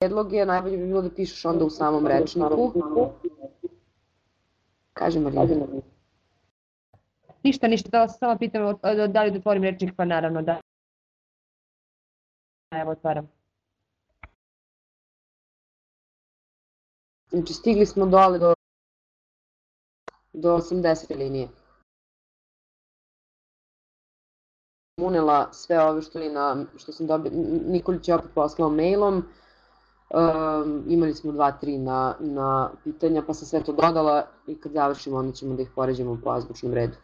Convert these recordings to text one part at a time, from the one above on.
predloge, najbolje bi bilo da pišeš onda u samom rečniku. Kaži Marina. Ništa, ništa, da vas samo pitam da li da otvorim rečnik, pa naravno da. Evo, otvaram. Znači, stigli smo dole do, do 80. linije. Unela sve ove što, na, što sam dobila, Nikolić je opet poslao mailom, um, imali smo dva, tri na, na pitanja, pa sam sve to dodala i kad završimo onda ćemo da ih poređamo po azbučnom redu.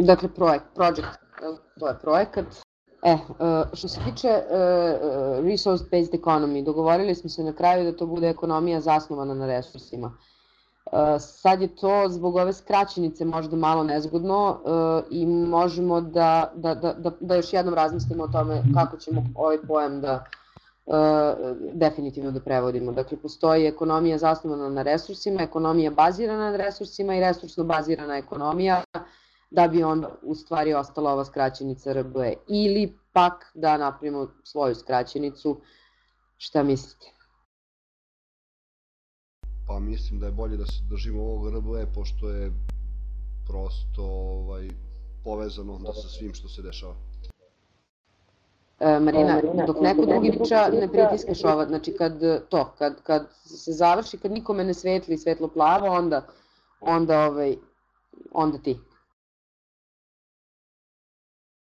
Dakle, projekt, project, to je projekat. E, e, što se tiče e, e, resource-based economy, dogovorili smo se na kraju da to bude ekonomija zasnovana na resursima. Sad je to zbog ove skraćenice možda malo nezgodno i možemo da, da, da, da, da još jednom razmislimo o tome kako ćemo ovaj pojam da definitivno da prevodimo. Dakle, postoji ekonomija zasnovana na resursima, ekonomija bazirana na resursima i resursno bazirana ekonomija da bi onda u stvari ostala ova skraćenica RBE. Ili pak da napravimo svoju skraćenicu, šta mislite? Pa mislim da je bolje da se držimo ovog RBE, pošto je prosto ovaj, povezano onda sa svim što se dešava. E, Marina, dok neko drugi priča, ne pritiskaš ova, znači kad to, kad, kad se završi, kad nikome ne svetli svetlo plavo, onda, onda, ovaj, onda ti.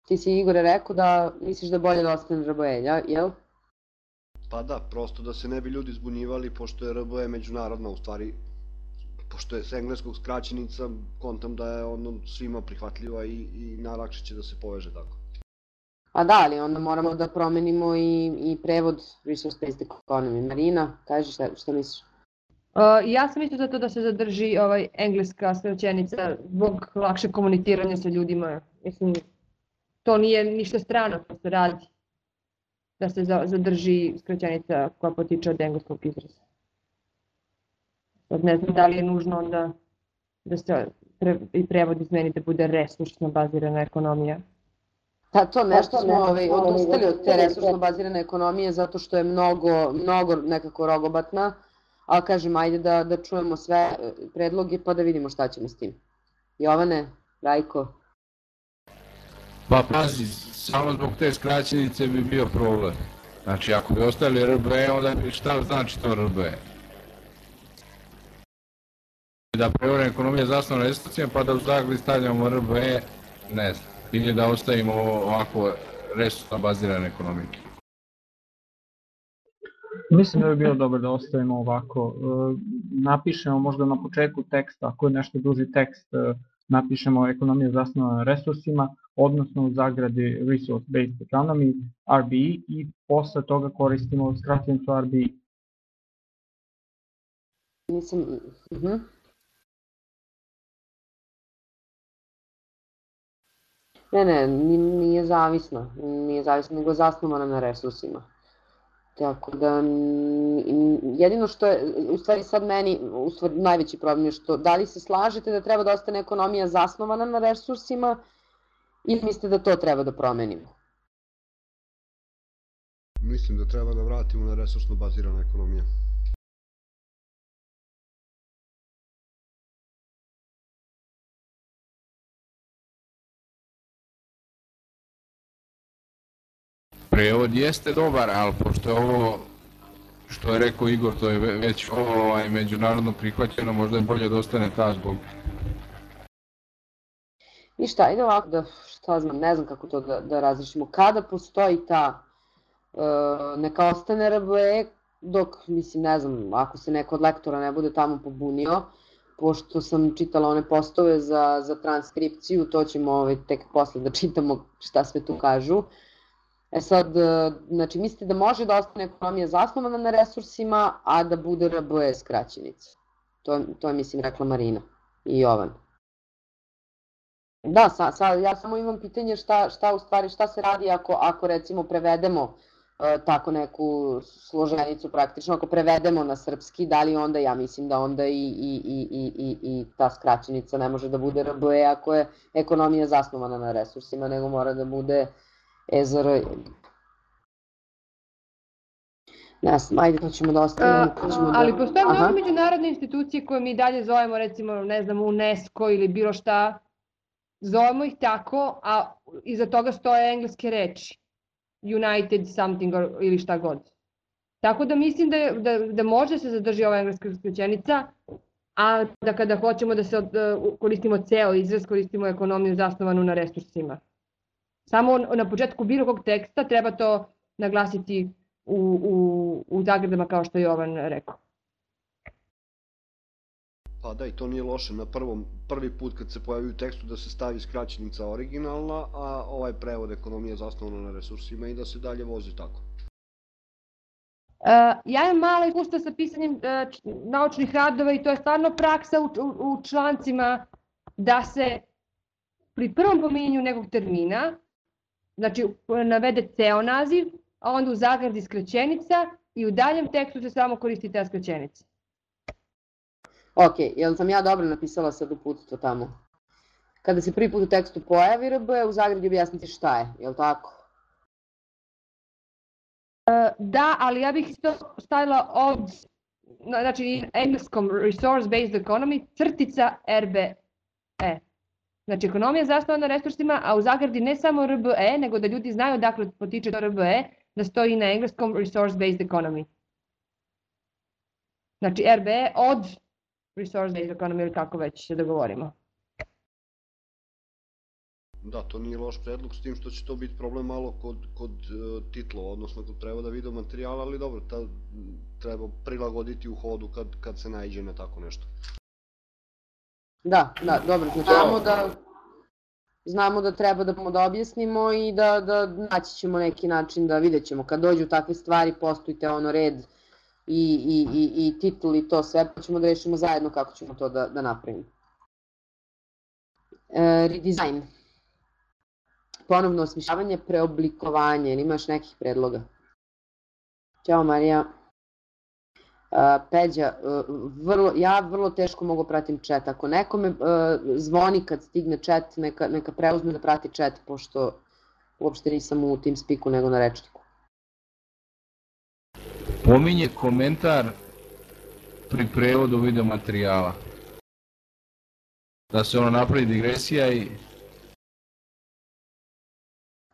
Ti si Igore rekao da misliš da je bolje da ostane RBE, jel? Pa da, prosto da se ne bi ljudi zbunjivali, pošto je RBE međunarodna u stvari, pošto je s engleskog skraćenica, kontam da je ono svima prihvatljiva i, i najlakše će da se poveže tako. Pa da, ali onda moramo da promenimo i, i prevod resource-based economy. Marina, kaži šta, šta misliš? Uh, ja sam mislila za to da se zadrži ovaj engleska skraćenica zbog lakše komuniciranja sa ljudima. Mislim, to nije ništa strano što se radi, da se zadrži skraćenica koja potiče od engleskog izraza. Sad ne znam da li je nužno onda da se pre, i prevod izmeni da bude resursno bazirana ekonomija. Pa to nešto smo ovaj, odustali od te resursno bazirane ekonomije zato što je mnogo, mnogo nekako rogobatna, ali kažem, ajde da, da čujemo sve predloge pa da vidimo šta ćemo s tim. Jovane, Rajko, Pa pazi, samo zbog te skraćenice bi bio problem. Znači, ako bi ostali RBE, onda šta znači to RBE? Da prevrne ekonomija zasnovna restrikcijama, pa da u zagli stavljamo RBE, ne znam. Ili da ostavimo ovako resursno bazirane ekonomije. Mislim da bi bilo dobro da ostavimo ovako. E, napišemo možda na početku teksta, ako je nešto duži tekst, e, napišemo ekonomija zasnovana na resursima, odnosno u zagradi Resource Based Economy, RBE, i posle toga koristimo skraćenicu RBE. Mislim, uh mhm. -huh. Ne, ne, nije zavisno, nije zavisno, nego zasnovana na resursima. Tako da, jedino što je, u stvari sad meni, u stvari najveći problem je što, da li se slažete da treba da ostane ekonomija zasnovana na resursima ili mislite da to treba da promenimo? Mislim da treba da vratimo na resursno bazirana ekonomija. Prevod jeste dobar, ali pošto je ovo, što je rekao Igor, to je već ovaj, međunarodno prihvaćeno, možda je bolje da ostane ta zbog Ništa, ajde ovako da, šta znam, ne znam kako to da, da različimo. Kada postoji ta, e, neka ostane RBE, dok, mislim, ne znam, ako se neko od lektora ne bude tamo pobunio, pošto sam čitala one postove za, za transkripciju, to ćemo ovaj, tek posle da čitamo šta sve tu kažu. E sad, e, znači, mislite da može da ostane ekonomija zasnovana na resursima, a da bude RBE skraćenica? To, to je, mislim, rekla Marina i Jovan. Da, sa, sa, ja samo imam pitanje šta, šta u stvari, šta se radi ako, ako recimo prevedemo e, tako neku složenicu praktično, ako prevedemo na srpski, da li onda, ja mislim da onda i, i, i, i, i, i ta skraćenica ne može da bude RBE ako je ekonomija zasnovana na resursima, nego mora da bude EZR. Ne znam, ajde, to ćemo da ostavimo. ćemo da... Ali postoje Aha. mnogo međunarodne institucije koje mi dalje zovemo, recimo, ne znam, UNESCO ili bilo šta, zovemo ih tako, a iza toga stoje engleske reči. United something or, ili šta god. Tako da mislim da, je- da, da može se zadrži ova engleska skraćenica, a da kada hoćemo da se od, uh, koristimo ceo izraz, koristimo ekonomiju zasnovanu na resursima. Samo na početku bilo kog teksta treba to naglasiti u, u, u zagradama kao što je Jovan rekao. Pa da, i to nije loše na prvom, prvi put kad se pojavi u tekstu da se stavi skraćenica originalna, a ovaj prevod ekonomija zasnovana na resursima i da se dalje vozi tako. Uh, ja imam malo iskustva sa pisanjem uh, naučnih radova i to je stvarno praksa u, u, u člancima da se pri prvom pominjanju nekog termina, znači navede ceo naziv, a onda u zagradi skraćenica i u daljem tekstu se samo koristi ta skraćenica. Ok, jel sam ja dobro napisala sad uputstvo tamo? Kada se prvi put u tekstu pojavi RB, u zagradi objasniti šta je, jel tako? Da, ali ja bih isto stavila od, na- znači engleskom resource based economy, crtica RBE. Znači ekonomija zasnovana na resursima, a u zagradi ne samo RBE, nego da ljudi znaju dakle potiče to RBE, da stoji na engleskom resource based economy. Znači RBE od resource based economy ili kako već se dogovorimo. Da, to nije loš predlog, s tim što će to biti problem malo kod, kod uh, titla, odnosno kod prevoda video materijala, ali dobro, ta, treba prilagoditi u hodu kad, kad se najđe na tako nešto. Da, da, dobro, znači znamo da znamo da treba da, da objasnimo i da, da naći ćemo neki način da vidjet ćemo. Kad dođu takve stvari, postojite ono red i, i, i, i titl i to sve, pa ćemo da rešimo zajedno kako ćemo to da, da napravimo. E, redesign. Ponovno osmišljavanje, preoblikovanje, ili imaš nekih predloga? Ćao Marija. Uh, Peđa, uh, vrlo, ja vrlo teško mogu pratim chat. Ako nekome uh, zvoni kad stigne chat, neka, neka preuzme da prati chat, pošto uopšte nisam u TeamSpeaku nego na rečniku. Pominje komentar pri prevodu video materijala. Da se ono napravi digresija i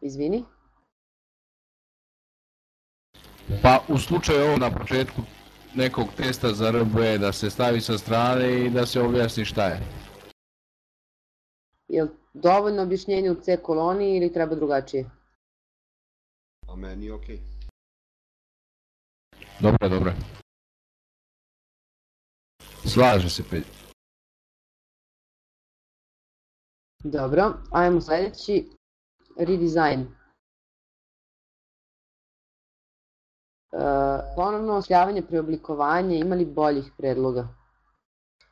Izvini? pa u slučaju ovo na početku nekog testa za RB da se stavi sa strane i da se objasni šta je. Je li dovoljno objašnjenje u C koloniji ili treba drugačije? A meni je okej. Dobro, dobro. Slaže se Peć. Dobro, ajmo sledeći. Redesign. Uh, ponovno osljavanje, preoblikovanje, ima li boljih predloga?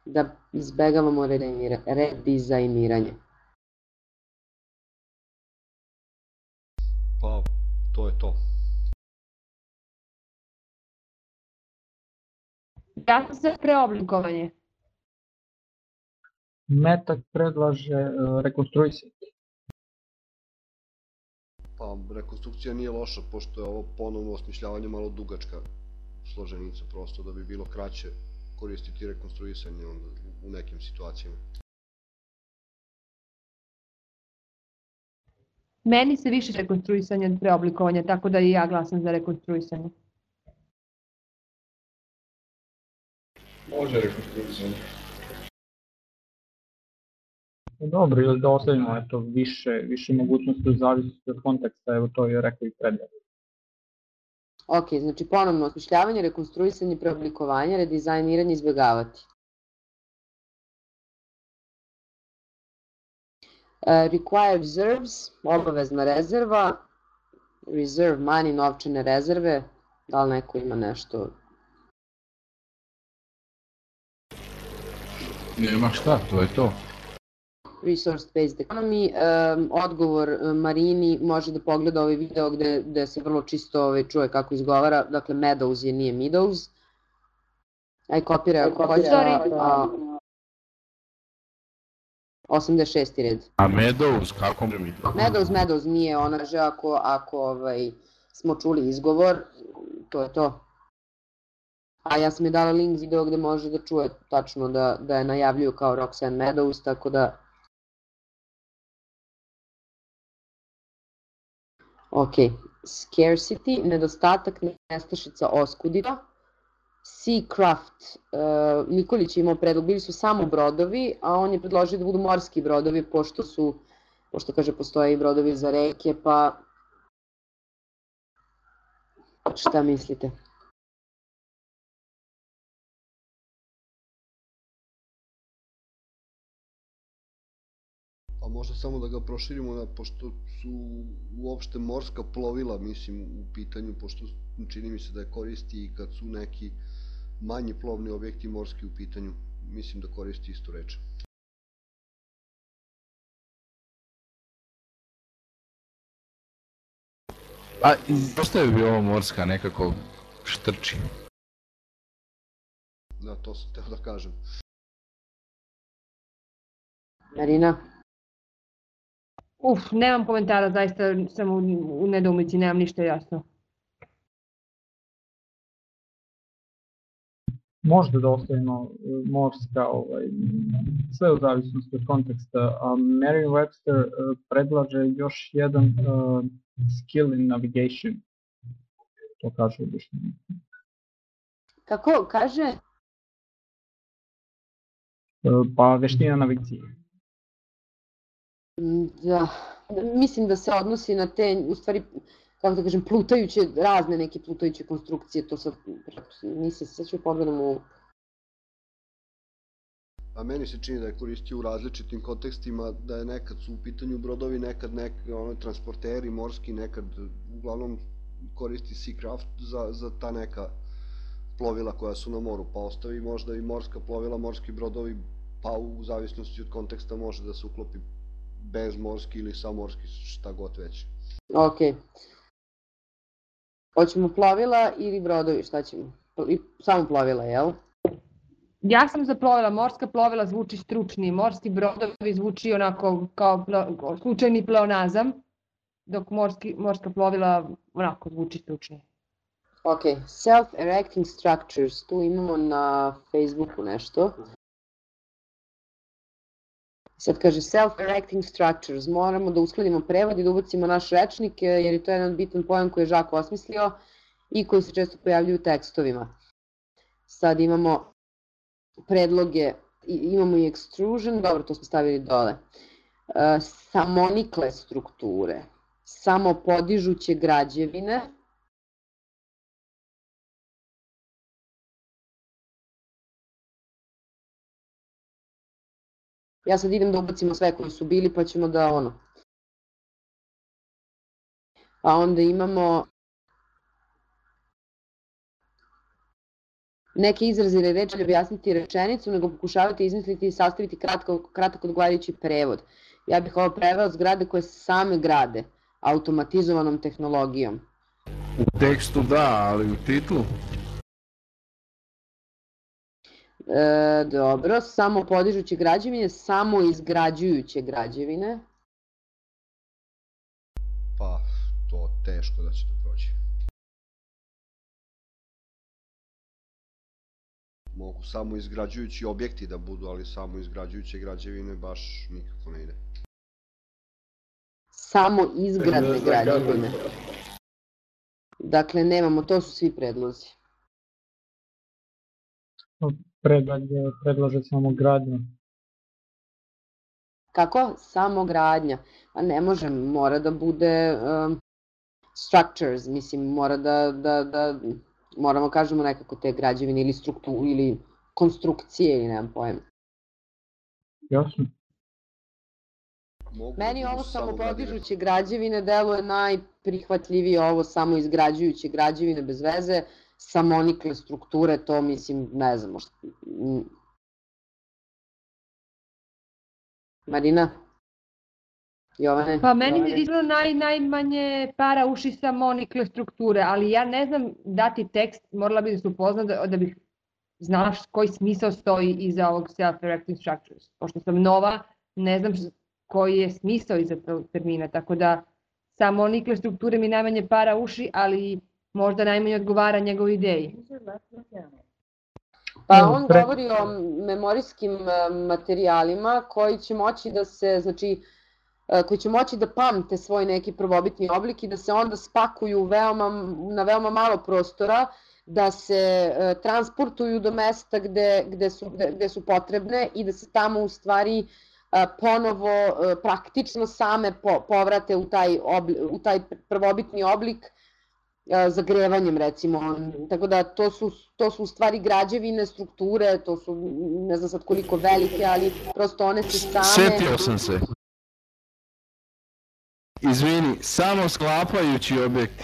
Da izbegavamo redizajnira- redizajniranje. Pa, to je to. Ja sam za preoblikovanje. Metak predlaže uh, rekonstruisati. Pa, rekonstrukcija nije loša, pošto je ovo ponovno osmišljavanje malo dugačka složenica, prosto da bi bilo kraće koristiti rekonstruisanje onda u nekim situacijama. Meni se više rekonstruisanje od preoblikovanja, tako da i ja glasam za rekonstruisanje. Može rekonstruisanje. Dobro, ili da ostavimo eto, više, više mogućnosti u zavisnosti od konteksta, evo to je rekao i predlog. Ok, znači ponovno osmišljavanje, rekonstruisanje, preoblikovanje, redizajniranje, izbjegavati. Uh, required reserves, obavezna rezerva, reserve money, novčane rezerve, da li neko ima nešto? Nema šta, to je to. Resource-based economy, um, odgovor uh, Marini može da pogleda ovaj video gde, gde se vrlo čisto ovaj, čuje kako izgovara, dakle Meadows je nije Meadows. Aj kopiraj ako hoće, Sorry. a, 86. red. A Meadows, kako mi to? Meadows, Meadows nije ona že ako, ako ovaj, smo čuli izgovor, to je to. A ja sam je dala link video gde može da čuje tačno da, da je najavljuju kao Roxanne Meadows, tako da... Ok, scarcity, nedostatak, nestašica, oskudina. Seacraft, uh, Nikolić je imao predlog, bili su samo brodovi, a on je predložio da budu morski brodovi, pošto su, pošto kaže postoje i brodovi za reke, pa šta mislite? Možda samo da ga proširimo, na, pošto su uopšte morska plovila, mislim, u pitanju, pošto čini mi se da je koristi i kad su neki manji plovni objekti morski u pitanju, mislim da koristi istu reč. A zašto je bi ovo morska nekako štrči? Da, to sam teo da kažem. Marina? Uf, nemam komentara, zaista sam u, u nedoumici, nemam ništa jasno. Možda da ostavimo e, morska, ovaj, sve u zavisnosti od konteksta. A Merriam-Webster uh, predlaže još jedan uh, skill in navigation. To kaže u objašnjenju. Kako kaže? Uh, pa veština navigacije. Da, mislim da se odnosi na te, u stvari, kako da kažem, plutajuće, razne neke plutajuće konstrukcije, to sad, nisam se ću pogledam u... A meni se čini da je koristio u različitim kontekstima, da je nekad su u pitanju brodovi, nekad nek, ono, transporteri morski, nekad uglavnom koristi Seacraft za, za ta neka plovila koja su na moru, pa ostavi možda i morska plovila, morski brodovi, pa u zavisnosti od konteksta može da se uklopi bez morski ili sa morski, šta god već. Ok. Hoćemo plovila ili brodovi, šta ćemo? I samo plovila, jel? Ja sam za plovila, morska plovila zvuči stručnije, morski brodovi zvuči onako kao plo, slučajni pleonazam, dok morski, morska plovila onako zvuči stručnije. Ok, self-erecting structures, tu imamo na Facebooku nešto. Sad kaže self-erecting structures, moramo da uskladimo prevod i da ubacimo naš rečnik, jer je to jedan bitan pojam koji je Žako osmislio i koji se često pojavljuju u tekstovima. Sad imamo predloge, imamo i extrusion, dobro, to smo stavili dole. Samonikle strukture, samopodižuće građevine, Ja sad idem da ubacimo sve koji su bili, pa ćemo da ono. Pa onda imamo neke izraze ili reči objasniti rečenicu, nego pokušavate izmisliti i sastaviti kratko, kratak odgovarajući prevod. Ja bih ovo preveo zgrade koje same grade automatizovanom tehnologijom. U tekstu da, ali u titlu? E, dobro, samo podižuće građevine, samo izgrađujuće građevine. Pa, to teško da će to proći. Mogu samo izgrađujući objekti da budu, ali samo izgrađujuće građevine baš nikako ne ide. Samo izgradne građevine. Dakle, nemamo, to su svi predlozi predlaže, predlaže samo gradnja. Kako? Samo gradnja. A ne može, mora da bude um, structures, mislim, mora da, da, da, moramo kažemo nekako te građevine ili strukturu ili konstrukcije ili nemam pojem. Jasno. Mogu Meni da ovo samo podižuće građevine deluje najprihvatljivije ovo samo izgrađujuće građevine bez veze, samonikle strukture, to mislim, ne znam, možda... Marina? Jovane? Pa meni Jovane? je izgleda naj, najmanje para uši sa monikle strukture, ali ja ne znam dati tekst, morala bih da se upoznam da, da bih znala koji smisao stoji iza ovog self-erecting structures. Pošto sam nova, ne znam koji je smisao iza tog termina, tako da sa monikle strukture mi najmanje para uši, ali možda najmanje odgovara njegovoj ideji. Pa on pre- govori o memorijskim e, materijalima koji će moći da se, znači, e, koji će moći da pamte svoj neki prvobitni oblik i da se onda spakuju veoma, na veoma malo prostora, da se e, transportuju do mesta gde, gde, su, gde, gde su potrebne i da se tamo u stvari e, ponovo e, praktično same po, povrate u taj, obli, u taj prvobitni oblik e, zagrevanjem recimo. Tako da to su, to su u stvari građevine, strukture, to su ne znam sad koliko velike, ali prosto one se same... Setio sam se. Izvini, samo sklapajući objekti.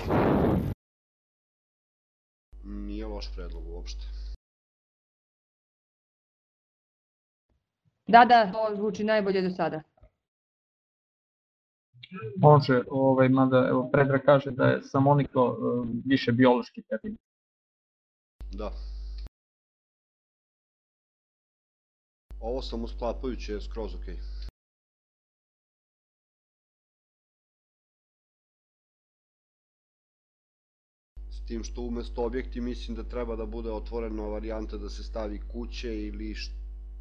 Nije loš predlog uopšte. Da, da, to zvuči najbolje do sada. Može, ovaj, mada evo, Predra kaže da je samoniklo e, više biološki termin. Da. Ovo samo sklapajuće je skroz okej. S tim što umesto objekti mislim da treba da bude otvorena varijanta da se stavi kuće ili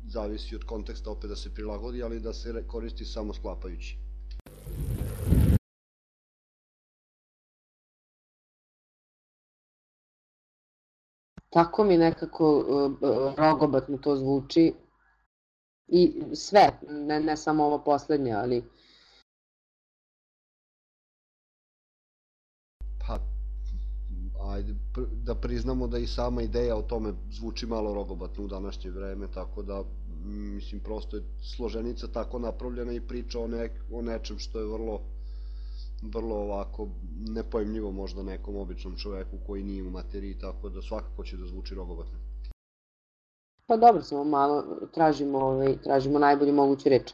zavisi od konteksta opet da se prilagodi, ali da se koristi samo sklapajući. Tako mi nekako uh, rogobatno to zvuči. I sve, ne, ne samo ovo poslednje, ali Pa, ajde, pr da priznamo da i sama ideja o tome zvuči malo rogobatno u današnje vreme, tako da, mislim, prosto je složenica tako napravljena i priča o, nek, o nečem što je vrlo, vrlo ovako nepojemljivo možda nekom običnom čoveku koji nije u materiji, tako da svakako će da zvuči rogobatno. pa dobro, samo malo tražimo, ovaj, tražimo najbolju moguću reč.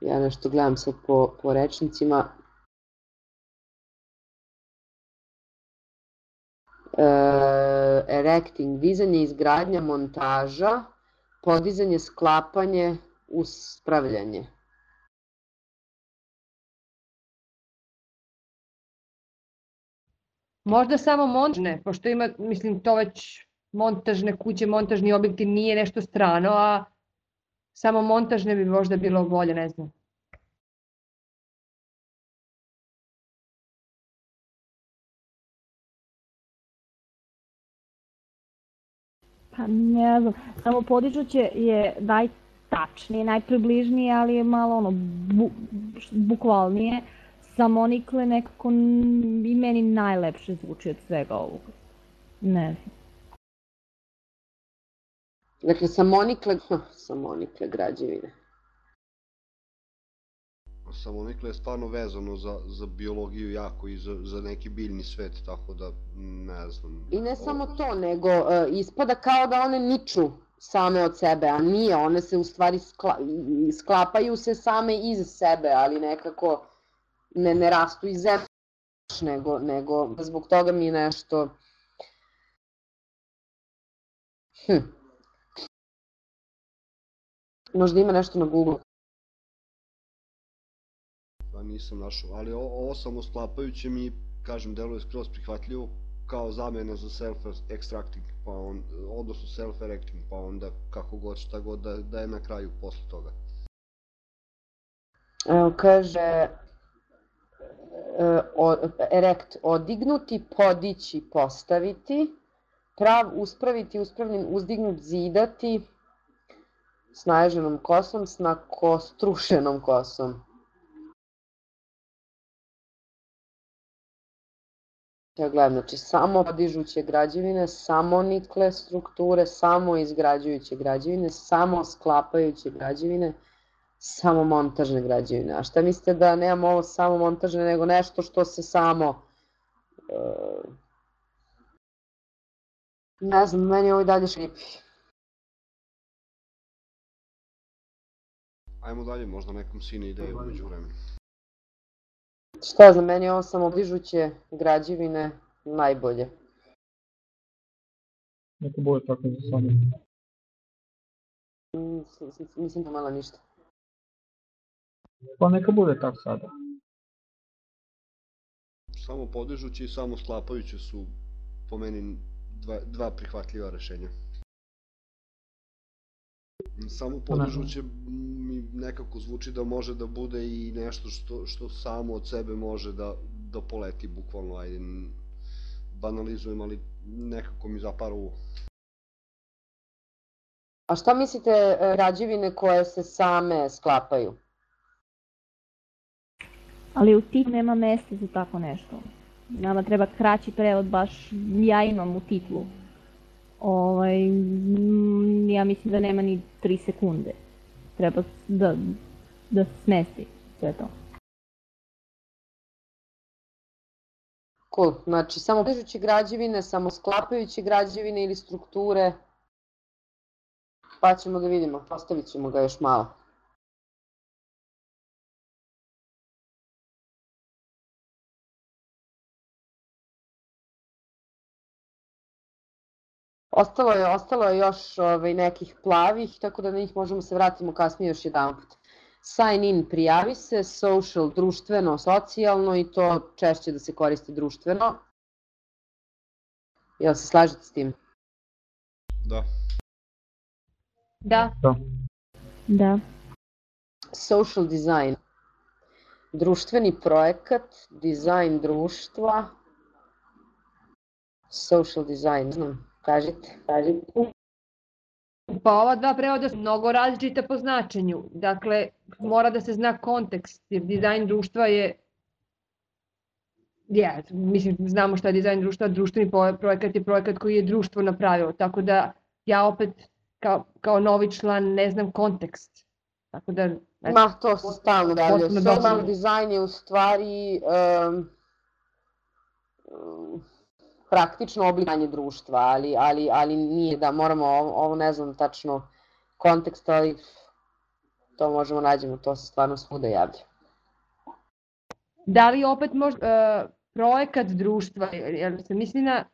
Ja nešto gledam sad po, po rečnicima. E, erecting, dizanje, izgradnja, montaža, podizanje, sklapanje, uspravljanje. Možda samo montažne, pošto ima, mislim, to već montažne kuće, montažni objekti nije nešto strano, a samo montažne bi možda bilo bolje, ne znam. Pa ne znam, samo podižuće je najtačnije, najpribližnije, ali je malo ono, bu, bukvalnije. Samonikle nekako i meni najlepše zvuči od svega ovoga. Ne znam. Dakle, samonikle, samonikle građevine. Samonikle je stvarno vezano za, za biologiju jako i za, za neki biljni svet, tako da ne znam. I ne O- samo to, nego e, ispada kao da one niču same od sebe, a nije, one se u stvari skla, sklapaju se same iz sebe, ali nekako ne, ne rastu iz zemlje, nego, nego zbog toga mi nešto... Hm. Možda ima nešto na Google. Nisam našao, ali ovo samo sklapajuće mi, kažem, deluje skroz prihvatljivo kao zamena za self-extracting, pa on, odnosno self-erecting, pa onda kako god, šta god da, da je na kraju posle toga. Evo, kaže e, erect, odignuti, podići, postaviti, prav, uspraviti, uspravljen, uzdignut, zidati, s naježenom kosom, s nakostrušenom kosom. Ja gledam, znači samo podižuće građevine, samo nikle strukture, samo izgrađujuće građevine, samo sklapajuće građevine, samo montažne građevine. A šta mislite da nemamo ovo samo montažne, nego nešto što se samo... e, ne znam, meni ovo i dalje šripi. Ajmo dalje, možda nekom sine ideje umeđu vremenu. Šta znam, meni je ovo samo bližuće građevine najbolje. Neka bude tako za sada. Mm, s- Nisam pomala ništa. Pa neka bude tako sada. Samo podižući i samo sklapajući su po meni dva, dva prihvatljiva rešenja. Samo podižuće mi nekako zvuči da može da bude i nešto što, što samo od sebe može da, da poleti bukvalno, ajde, banalizujem, ali nekako mi zapara uvo. A šta mislite e, građevine koje se same sklapaju? Ali u titlu nema mesta za tako nešto. Nama treba kraći prevod, baš ja imam u titlu. Ovaj, mm, ja mislim da nema ni 3 sekunde. Treba da, da se smesti sve to. Cool. Znači, samo podižuće građevine, samo sklapajuće građevine ili strukture. Pa ćemo da vidimo, postavit ćemo ga još malo. Ostalo je, ostalo je još ovaj, nekih plavih, tako da na njih možemo se vratimo kasnije još jedan put. Sign in, prijavi se, social, društveno, socijalno i to češće da se koristi društveno. Jel se slažete s tim? Da. Da, Da. Social design. Društveni projekat, dizajn društva, social design, znam, kažite, kažite. pa ova dva prevoda su mnogo različita po značenju. Dakle, mora da se zna kontekst, jer dizajn društva je Ja, mislim, znamo šta je dizajn društva, društveni projekat je projekat koji je društvo napravilo, tako da ja opet kao, kao novi član ne znam kontekst. Tako da, eto, Ma, to se stalno Social dosadno. design je u stvari um, um, praktično oblikovanje društva, ali, ali, ali nije da moramo, ovo, ne znam tačno kontekst, ali to možemo nađemo, to se stvarno svuda javlja. da li opet možda, uh, projekat društva, jer se misli na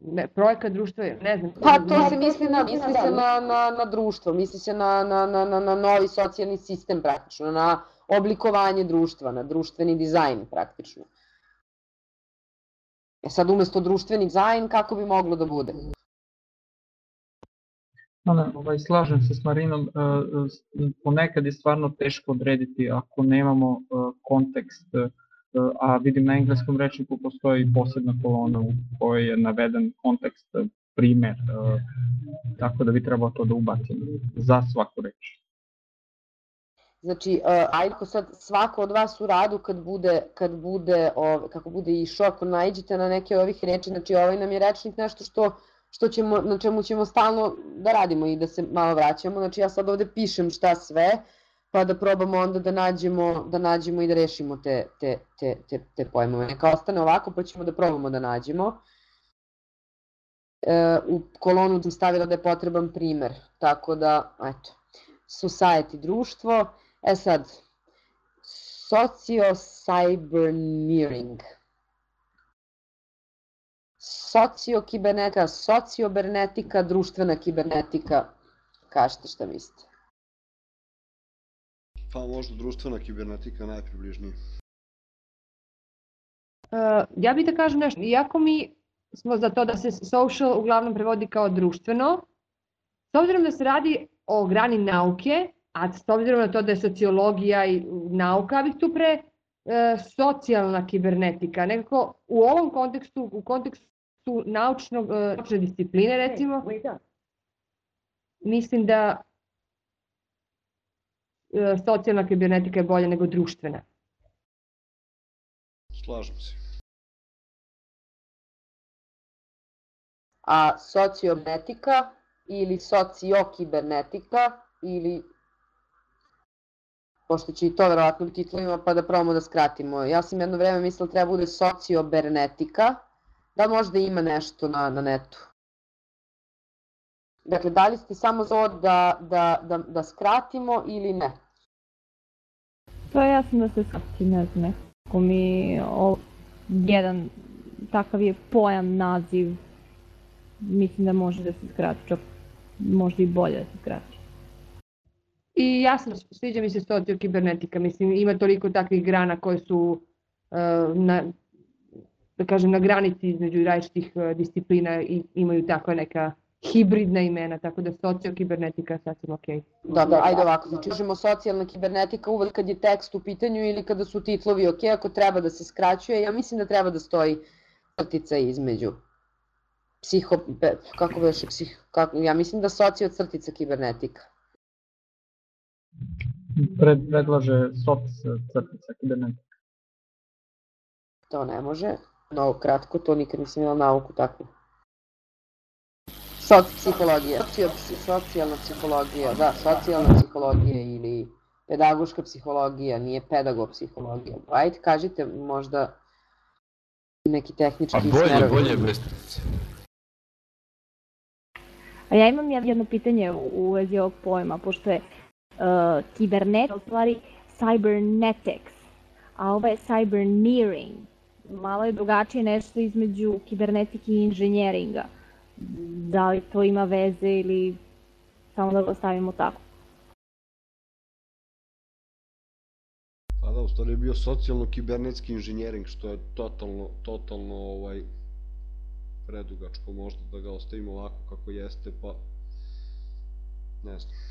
ne, projekat društva, ne znam. Pa to se misli na, misli se na, na, na društvo, misli se na, na, na, na, na novi socijalni sistem praktično, na oblikovanje društva, na društveni dizajn praktično. E sad umesto društveni dizajn kako bi moglo da bude? Ne, ovaj, slažem se s Marinom, e, e, ponekad je stvarno teško odrediti ako nemamo e, kontekst, a vidim na engleskom rečniku postoji posebna kolona u kojoj je naveden kontekst, primer, tako da bi trebalo to da ubacimo za svaku reč. Znači, ajde ako sad svako od vas u radu kad bude, kad bude, ove, kako bude išao, ako najđete na neke ovih reči, znači ovaj nam je rečnik nešto što, što ćemo, na čemu ćemo stalno da radimo i da se malo vraćamo. Znači ja sad ovde pišem šta sve, pa da probamo onda da nađemo, da nađemo i da rešimo te, te, te, te, te pojmove. Neka ostane ovako pa ćemo da probamo da nađemo. E, u kolonu sam stavila da je potreban primer, tako da, eto, society društvo, E sad, socio-cyberneering. Socio-kibernetika, sociobernetika, društvena kibernetika. Kažete šta mislite? Pa možda društvena kibernetika najpribližnije. Uh, ja bih da kažem nešto, iako mi smo za to da se social uglavnom prevodi kao društveno, s obzirom da se radi o grani nauke, a s obzirom na to da je sociologija i nauka, bih tu pre e, socijalna kibernetika. Nekako u ovom kontekstu, u kontekstu naučnog, e, naučne discipline recimo, mislim da e, socijalna kibernetika je bolja nego društvena. Slažem se. A sociobernetika ili sociokibernetika ili pošto će i to verovatno u titlovima, pa da probamo da skratimo. Ja sam jedno vreme mislila da treba bude sociobernetika, da možda ima nešto na, na netu. Dakle, da li ste samo za da, da, da, da skratimo ili ne? To je jasno da se skrati, ne znam, nekako mi o, jedan takav je pojam, naziv, mislim da može da se skrati, čak možda i bolje da se skrati. I jasno, sviđa mi se sociokibernetika, mislim ima toliko takvih grana koje su uh, na, da kažem, na granici između različitih uh, disciplina i imaju tako neka hibridna imena, tako da sociokibernetika sasvim okej. Dobro, ajde ovako, znači kažemo socijalna kibernetika uvek kad je tekst u pitanju ili kada su titlovi ok, ako treba da se skraćuje, ja mislim da treba da stoji crtica između. Psiho, kako beše, psih, kako, ja mislim da socio crtica kibernetika. Pred, predlaže soc crtica kibernetika. To ne može, mnogo kratko, to nikad nisam imala nauku takvu. Soc psihologija, socijalna psihologija, da, socijalna psihologija ili pedagoška psihologija, nije pedagopsihologija. Ajde, kažite možda neki A tehnički bolje, smerovi. bolje bez. A ja imam jedno pitanje u u vezi ovog pojma, pošto je uh, kibernet u stvari cybernetics, a ovo je cyberneering. Malo je drugačije nešto između kibernetike i inženjeringa. Da li to ima veze ili samo da ga stavimo tako? Pa da, u stvari je bio socijalno-kibernetski inženjering, što je totalno, totalno ovaj, predugačko možda da ga ostavimo ovako kako jeste, pa ne znam.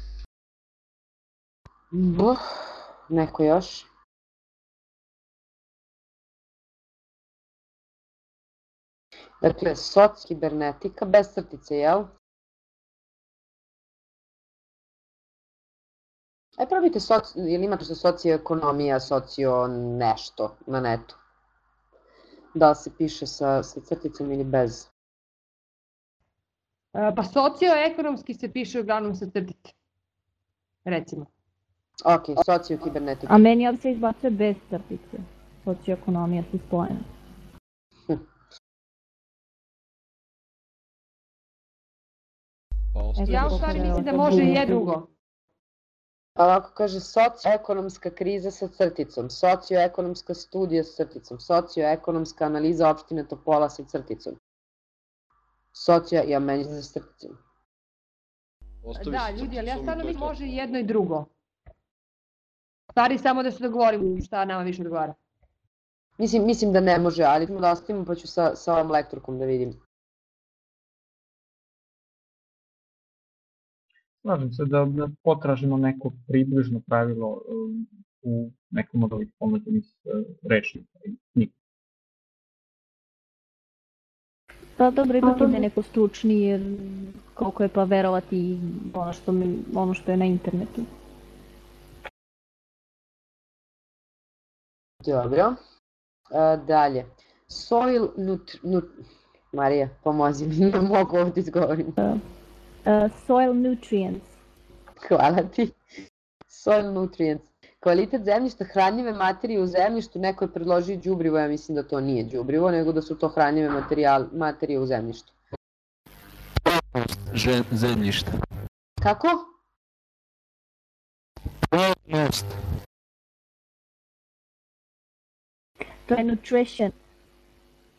Buh, neko još? Dakle, soc kibernetika bez crtice, jel? Aj probajte, soc, jel imate što socioekonomija, socio nešto na netu? Da li se piše sa, sa crticom ili bez? E, Pa socioekonomski se piše uglavnom sa crtice. Recimo. Ok, socio kibernetika. A meni ovdje se izbacuje bez crtice. Socioekonomija se spojena. Pa Ja u Eto, stvari mislim da može i drugo. je drugo. Ovako kaže socioekonomska kriza sa crticom, socioekonomska studija sa crticom, socioekonomska analiza opštine Topola sa crticom. Socio, ja meni za crticom. Da, ljudi, ali ja i stvarno mislim može i jedno i drugo. Stvari samo da se dogovorimo šta nama više odgovara. Mislim, mislim da ne može, ali ćemo da ostavimo pa ću sa, sa ovom lektorkom da vidim. Slažem se da, da potražimo neko približno pravilo um, u nekom od ovih ponuđenih uh, rečnika i knjiga. Pa dobro, ipak ide neko stručni, jer koliko je pa verovati ono što, mi, ono što je na internetu. Dobro. E, dalje. Soil nut... nut... Marija, pomozi mi, ne mogu ovdje izgovorim. Uh, soil nutrients. Hvala ti. Soil nutrients. Kvalitet zemljišta, hranjive materije u zemljištu, neko je predložio đubrivo, ja mislim da to nije đubrivo, nego da su to hranjive materijal, materije u zemljištu. Žen, zemljišta. Kako? Plodnost. To je nutrition.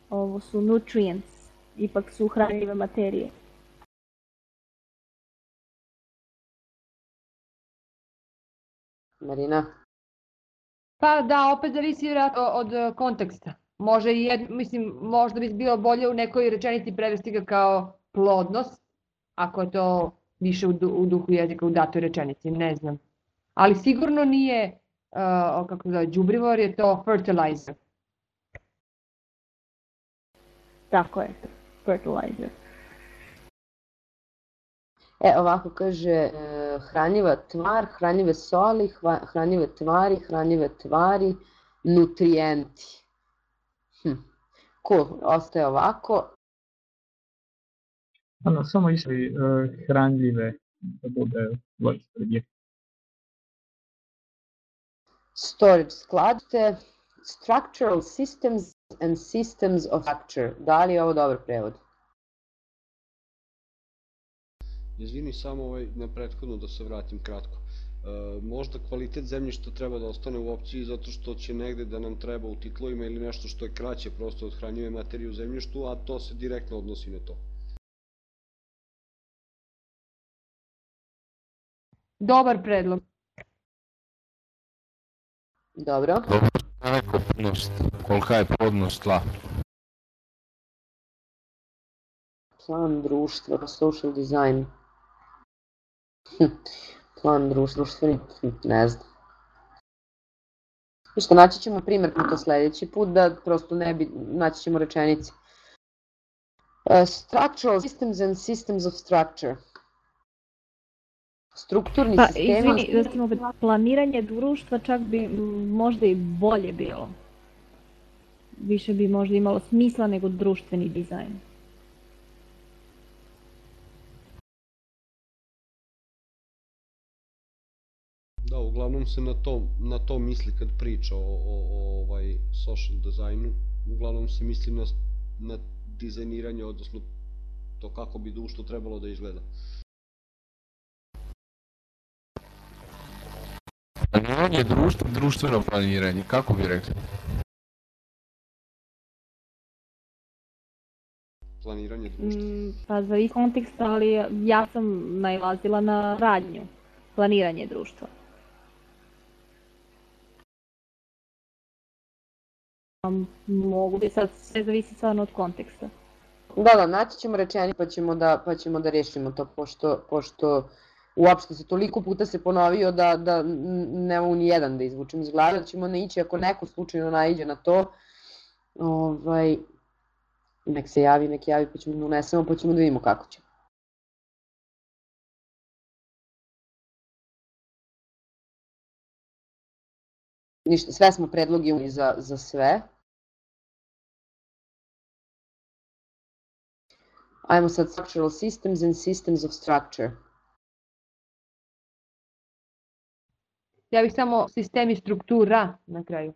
Ovo su nutrients. Ipak su hranjive materije. Marina? Pa da, opet zavisi vjerojatno od e, konteksta. Može i jed, mislim, možda bi bilo bolje u nekoj rečenici prevesti ga kao plodnost, ako je to više u, du- u duhu jezika u datoj rečenici, ne znam. Ali sigurno nije, uh, kako se zove, đubrivo, jer je to fertilizer. Tako je. Fertilizer. E, ovako kaže, e, hranjiva tvar, hranjive soli, hva- hranjive tvari, hranjive tvari, nutrijenti. Hm. Cool, ostaje ovako. Ano, samo išli uh, hranljive da bude bolje sredje. Storage skladište, structural systems and systems of structure. Da li je ovo dobar prevod? Izvini samo ovaj, na prethodno da se vratim kratko. E, možda kvalitet zemljišta treba da ostane u opciji zato što će negde da nam treba u titlovima ili nešto što je kraće prosto od hranjive materije u zemljištu, a to se direktno odnosi na to. Dobar predlog. Dobro. Daleko plodnost. Kolika je plodnost tla? Plan društva, social design. Hm, Plan društva, društveni, hm, ne znam. Ništa, naći ćemo primjer to sledeći put, da prosto ne bi, naći ćemo rečenice. Uh, structural systems and systems of structure. Strukturni Pa, sistemi... izvini, da sam opet, planiranje društva čak bi možda i bolje bilo. Više bi možda imalo smisla nego društveni dizajn. Da, uglavnom se na to, na to misli kad priča o, o, o ovaj social dizajnu. Uglavnom se misli na, na dizajniranje, odnosno to kako bi društvo trebalo da izgleda. Planiranje društva, društveno planiranje, kako bi rekli? Planiranje društva. Mm, pa zavisi konteksta, ali ja sam nailazila na radnju, planiranje društva. Mogu bi sad, sve zavisi stvarno od konteksta. Da, da, naći ćemo rečenicu pa ćemo da, pa ćemo da rešimo to, pošto, pošto uopšte se toliko puta se ponovio da, da ne mogu ni jedan da izvučem iz glave, da ćemo naići ako neko slučajno naiđe na to, ovaj, nek se javi, nek javi pa ćemo da unesemo pa ćemo da vidimo kako će. Ništa, sve smo predlogi za, za sve. Ajmo sad structural systems and systems of structure. Ja bih samo sistemi struktura na kraju.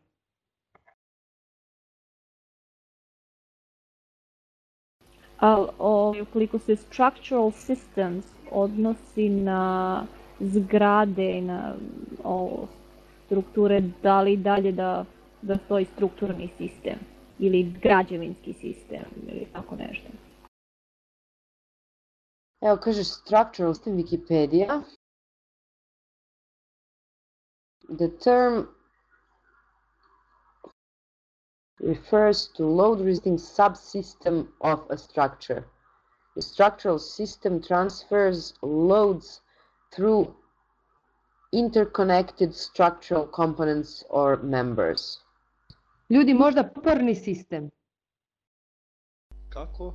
Ali ovaj, ukoliko se structural systems odnosi na zgrade i na ovo, strukture, da li dalje da, da stoji strukturni sistem ili građevinski sistem ili tako nešto. Evo kaže structural system Wikipedia. The term refers to load resisting subsystem of a structure. The structural system transfers loads through interconnected structural components or members. Ljudi, možda potporni sistem. Kako?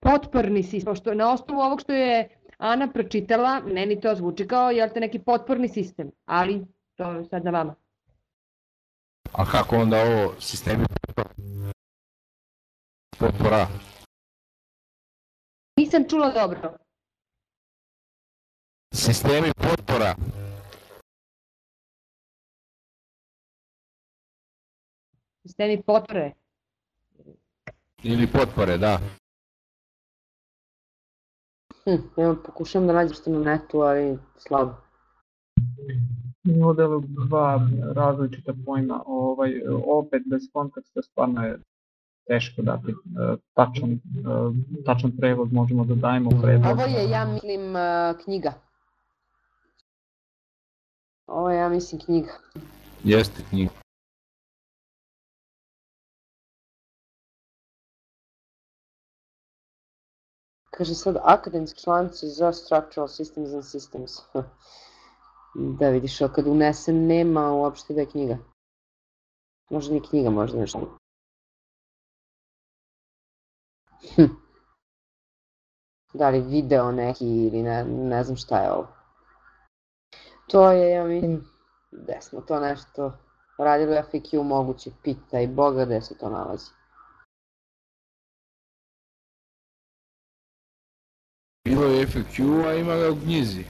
Potporni sistem, pošto na osnovu ovog što je Ana pročitala, meni to zvuči kao jel te neki potporni sistem, ali to je sad na vama. A kako onda ovo sistemi potpora? Nisam čula dobro. Sistemi potpora. Sistemi potpore. Ili potpore, da. Hm, evo, pokušam da nađem što na netu, ali slabo. Mi ovde evo dva različita pojma, ovaj, opet bez konteksta stvarno je teško dati e, tačan, e, tačan prevod, možemo da dajemo predlog. Ovo je, ja mislim, uh, knjiga. Ovo je, ja mislim, knjiga. Jeste knjiga. Kaže sad akademski članci za structural systems and systems. da vidiš, a kad unesem nema uopšte da je knjiga. Možda ni knjiga, možda nešto. Hm. Da li video neki ili ne, ne znam šta je ovo. To je, ja mislim, gde smo to nešto radili FAQ moguće, pitaj Boga gde se to nalazi. Bilo je FAQ, a ima ga u knjizi.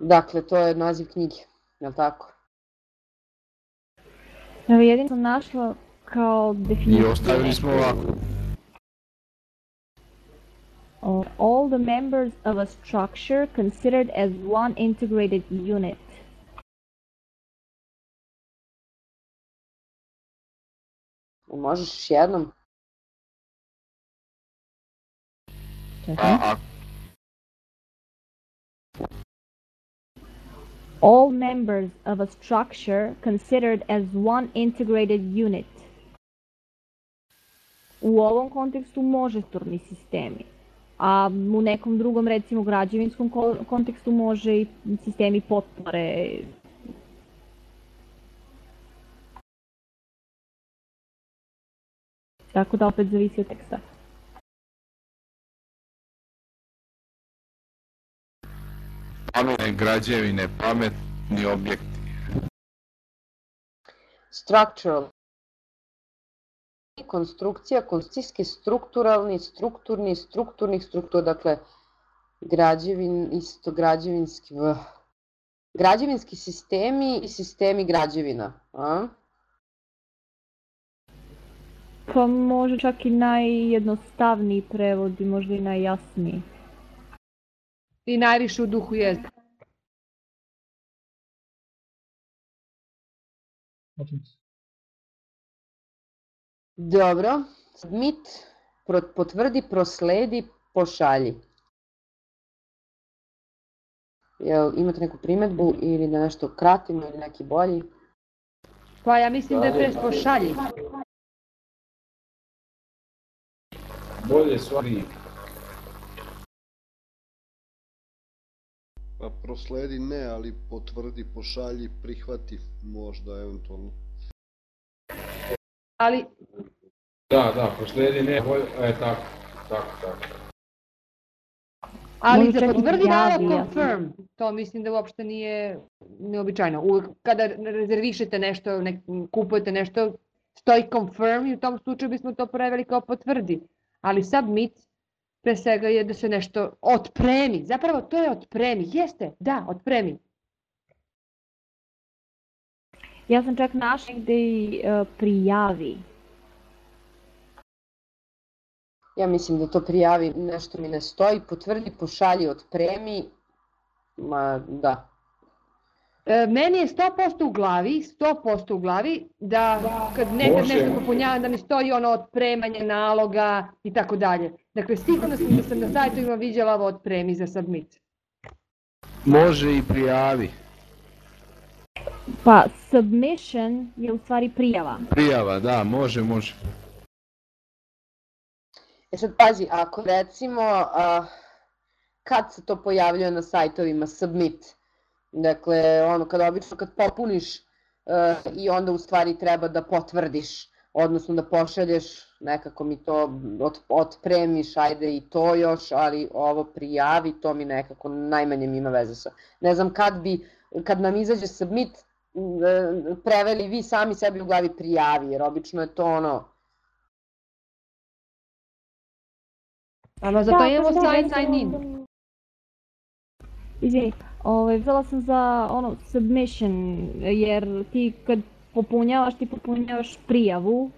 Dakle, to je naziv knjige, je li tako? Evo jedino sam našla kao I definiciju. ostavili smo ovako. All the members of a structure considered as one integrated unit. Možeš još jednom? All members of a structure considered as one integrated unit. U ovom kontekstu može turni sistemi, a u nekom drugom, recimo građevinskom ko- kontekstu može i sistemi potpore. Tako da opet zavisi od teksta. Pametne građevine, pametni objekti. Structural. Konstrukcija, konstrukcijski, strukturalni, strukturni, strukturnih struktura, dakle, građevin, isto građevinski, v, građevinski sistemi i sistemi građevina. A? Pa može čak i najjednostavniji prevod i možda i najjasniji. I najviše u duhu jezika. Dobro. Submit, potvrdi, prosledi, pošalji. Jel imate neku primetbu ili da nešto kratimo ili neki bolji? Pa ja mislim da je pre pošalji. Bolje stvari. Pa prosledi ne, ali potvrdi, pošalji, prihvati, možda eventualno. Ali Da, da, posledi ne, bolje, e, tako, tako, tako. Ali Može za potvrdi ja. confirm, to mislim da uopšte nije neobičajno. Uvek kada rezervišete nešto, nek, kupujete nešto, stoji confirm i u tom slučaju bismo to preveli kao potvrdi. Ali submit pre svega je da se nešto otpremi. Zapravo to je otpremi. Jeste, da, otpremi. Ja sam čak našla gde i e, prijavi. Ja mislim da to prijavi, nešto mi ne stoji, potvrdi, pošalji, otpremi. Ma, da. E, meni je 100% u glavi, 100% u glavi da kad nekad nešto popunjavam da mi stoji ono otpremanje naloga i tako dalje. Dakle, sigurno sam da sam na sajtovima viđala ovo otpremi za submit. Može i prijavi. Pa submission je u stvari prijava. Prijava, da, može, može. E sad pazi, ako recimo, a, kad se to pojavljuje na sajtovima, submit, dakle, ono, kad obično kad popuniš i onda u stvari treba da potvrdiš, odnosno da pošalješ, nekako mi to od, otpremiš, ajde i to još, ali ovo prijavi, to mi nekako najmanje mi ima veze sa. Ne znam kad bi, kad nam izađe submit, e, preveli vi sami sebi u glavi prijavi, jer obično je to ono, Ali zato imamo pa sign, recimo sign in. da- Izvini, ovaj, vezala sam za ono submission, jer ti kad popunjavaš, ti popunjavaš prijavu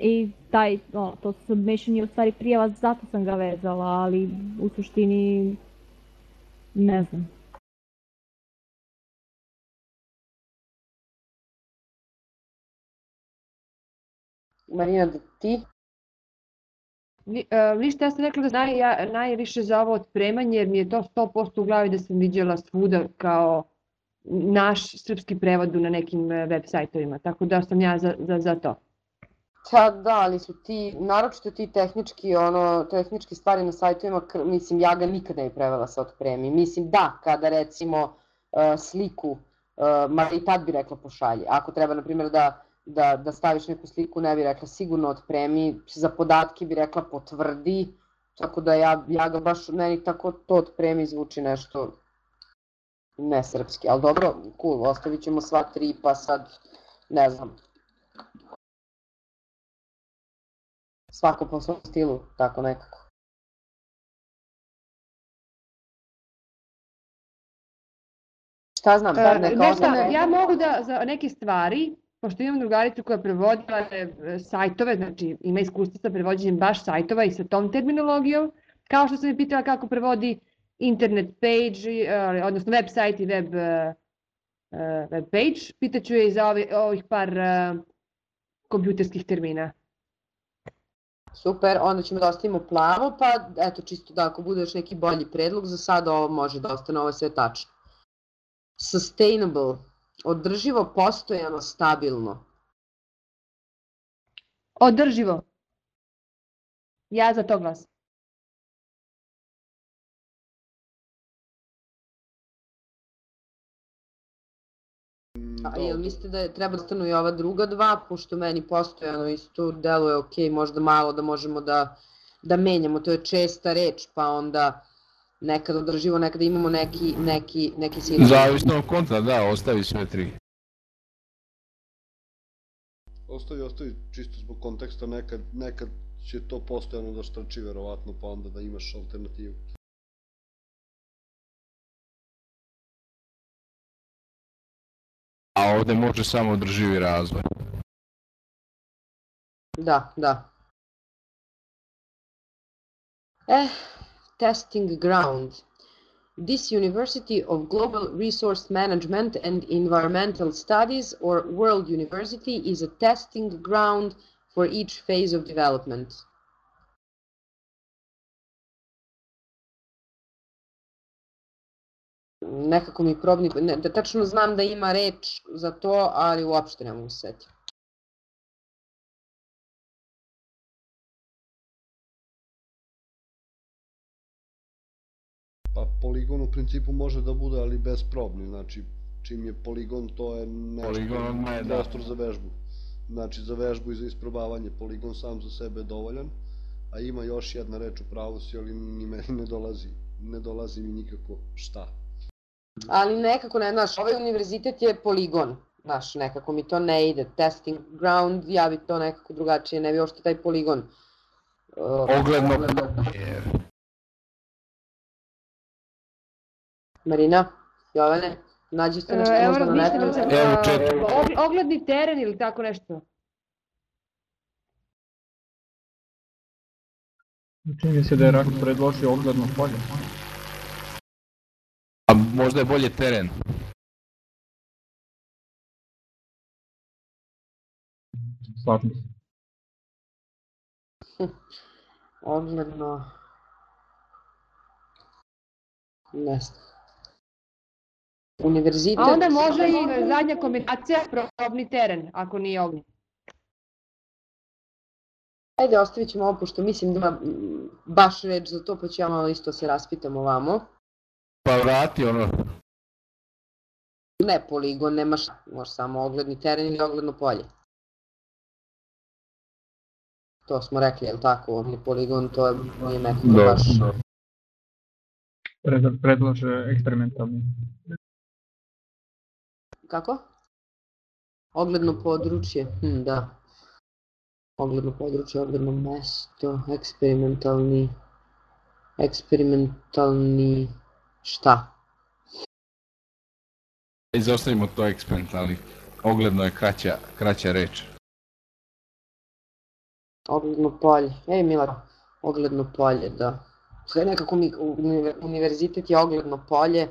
i taj, ono, to submission je u stvari prijava, zato sam ga vezala, ali u suštini ne znam. Marina, da ti? Ni- e, Ništa, ja sam rekla da naj, ja, najviše za ovo otpremanje, jer mi je to 100% u glavi da sam viđala svuda kao naš srpski prevod na nekim e, web sajtovima, tako da sam ja za, za, za to. Pa da, ali su ti, naročito ti tehnički, ono, tehnički stvari na sajtovima, mislim, ja ga nikad ne prevela sa otpremi. Mislim, da, kada recimo e, sliku, e, ma i tad bi rekla pošalji. Ako treba, na primjer, da, da, da staviš neku sliku, ne bi rekla sigurno otpremi, za podatke bi rekla potvrdi, tako da ja, ja ga baš, meni tako to otpremi zvuči nešto ne srpski, ali dobro, cool, ostavit ćemo sva tri, pa sad, ne znam, svako po svom stilu, tako nekako. Šta znam, E, bar neka znaš šta, ja mogu da za neke stvari, pošto imam drugaricu koja prevodila e, sajtove, znači ima iskustva sa prevođenjem baš sajtova i sa tom terminologijom, kao što sam je pitala kako prevodi internet page, e, odnosno web sajt i web, e, e, web page, pitaću je i za ovi, ovih par e, kompjuterskih termina. Super, onda ćemo da ostavimo plavo, pa eto čisto da ako bude još neki bolji predlog, za sada ovo može da ostane, ovo je sve tačno. Sustainable, održivo, postojano, stabilno. Održivo. Ja za to glas. A jel to- mislite da je, treba da ostanu i ova druga dva, pošto meni postojano isto deluje ok, možda malo da možemo da, da menjamo, to je česta reč, pa onda nekad održivo, nekada imamo neki, neki, neki sinonim. Zavisno od konta, da, ostavi sve tri. Ostavi, ostavi čisto zbog konteksta, nekad, nekad će to postojano da štrči verovatno, pa onda da imaš alternativu. A ovde može samo održivi razvoj. Da, da. Eh, testing ground. This University of Global Resource Management and Environmental Studies or World University is a testing ground for each phase of development. Nekako mi probni, ne, da tačno znam da ima reč za to, ali uopšte ne mogu se setiti. Pa poligon u principu može da bude, ali bez probni, znači čim je poligon to je nešto, Poligon odmah je, da. prostor za vežbu. Znači za vežbu i za isprobavanje, poligon sam za sebe je dovoljan, a ima još jedna reč u pravu si, ali ni meni ne dolazi, ne dolazi mi nikako šta. Ali nekako, ne, znaš, ovaj univerzitet je poligon, znaš, nekako mi to ne ide, testing ground, ja bi to nekako drugačije, ne bi uopšte taj poligon. Uh, Ogledno Marina, Jovane, nađi se nešto E, Evo, možda na razmišljam, netu. Evo, og- ogledni teren ili tako nešto. Čini se da je Rako predložio ogledno polje. Možda je bolje teren. Slažem se. Ne znam. Univerzitet... A onda može i zadnja kombinacija probni teren, ako nije ogledni. Ajde, ostavit ćemo ovo, pošto mislim da ima baš reč za to, pa ću ja malo isto se raspitam ovamo. Pa vrati ono, Ne poligon, nema šta, može samo ogledni teren ili ogledno polje. To smo rekli, je li tako, ogledni poligon, to je nije nekako Da. baš... Pred- Predlaže eksperimentalni. Kako? Ogledno područje, hm, da. Ogledno područje, ogledno mesto, eksperimentalni... Eksperimentalni... Šta? izostavimo to eksperimentalni. Ogledno je kraća, kraća reč. Ogledno polje. Ej, Mila, ogledno polje, da. Sve nekako mi, univer- univerzitet je ogledno polje.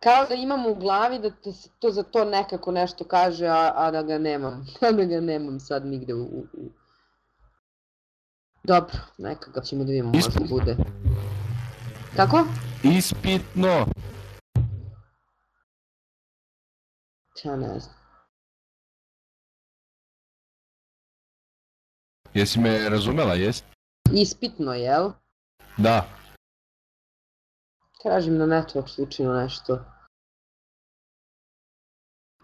Kao da imam u glavi da te to za to nekako nešto kaže, a, a da ga nemam. A da ga nemam sad nigde u... u... u- Dobro, nekako ćemo da vidimo, možda bude. Kako? Ispitno. Ja ne znam. Jesi me razumela, jes? Ispitno, jel? Da. Tražim na netu ako slučajno nešto.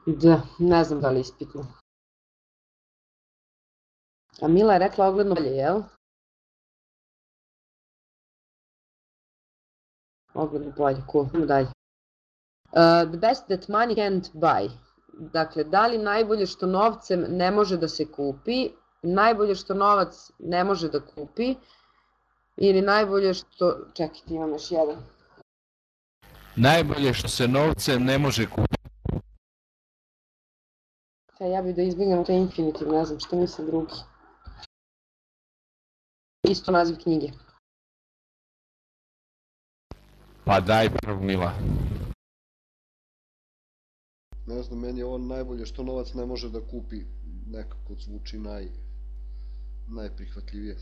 Da, ne znam da li ispitno. A Mila je rekla ogledno polje, jel? Ogledno polje, cool. Idemo dalje. Uh, the best that money can't buy. Dakle, da li najbolje što novcem ne može da se kupi, najbolje što novac ne može da kupi, ili najbolje što... Čekajte, imam još jedan. Najbolje što se novcem ne može kupiti. Sad ja bih da izbjegam te infinitiv, ne znam šta misle drugi. Isto naziv knjige. Pa daj prvo Mila. Ne znam, meni je ovo najbolje što novac ne može da kupi, nekako zvuči naj, najprihvatljivije.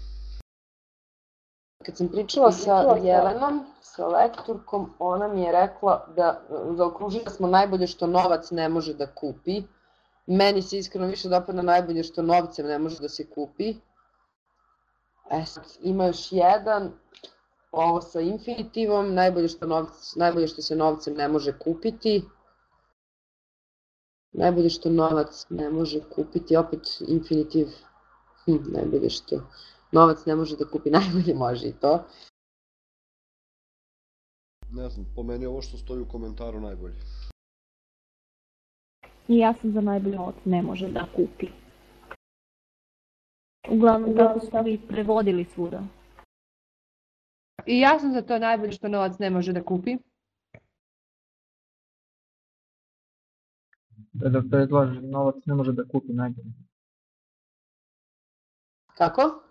Kad sam pričala sa Jelenom, sa lektorkom, ona mi je rekla da zaokružili smo najbolje što novac ne može da kupi. Meni se iskreno više dopada najbolje što novcem ne može da se kupi. E sad, ima još jedan, ovo sa infinitivom, najbolje što, novc, najbolje što se novcem ne može kupiti. Najbolje što novac ne može kupiti, opet infinitiv, hm, najbolje što novac ne može da kupi, najbolje može i to. Ne znam, po meni ovo što stoji u komentaru najbolje. I ja sam za najbolji novac ne može da kupi. Uglavnom tako su vi prevodili svuda. I ja sam za to najbolje što novac ne može da kupi. Da predlaže, novac ne može da kupi najbolje. Kako?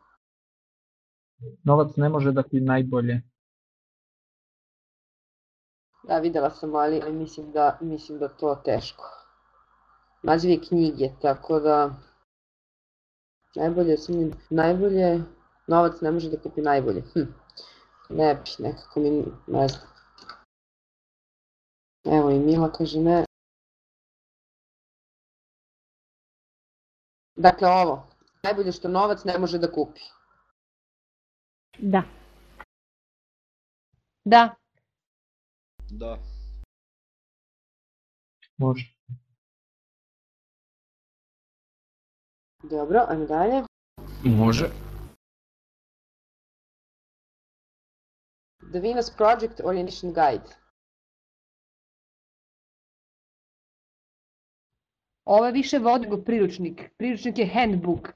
Novac ne može da ti najbolje. Da, videla sam, ali ali mislim da, mislim da to teško. Naziv je knjige, tako da najbolje, sam, najbolje, novac ne može da kupi najbolje. Hm. Ne bi, nekako mi, ne znam. Evo i Mila kaže ne. Dakle ovo, najbolje što novac ne može da kupi. Da. Da, Da, Može. Dobro, ajmo dalje. Može. The Venus Project Orientation Guide. ovo je više vod nego priručnik. Priručnik je handbook.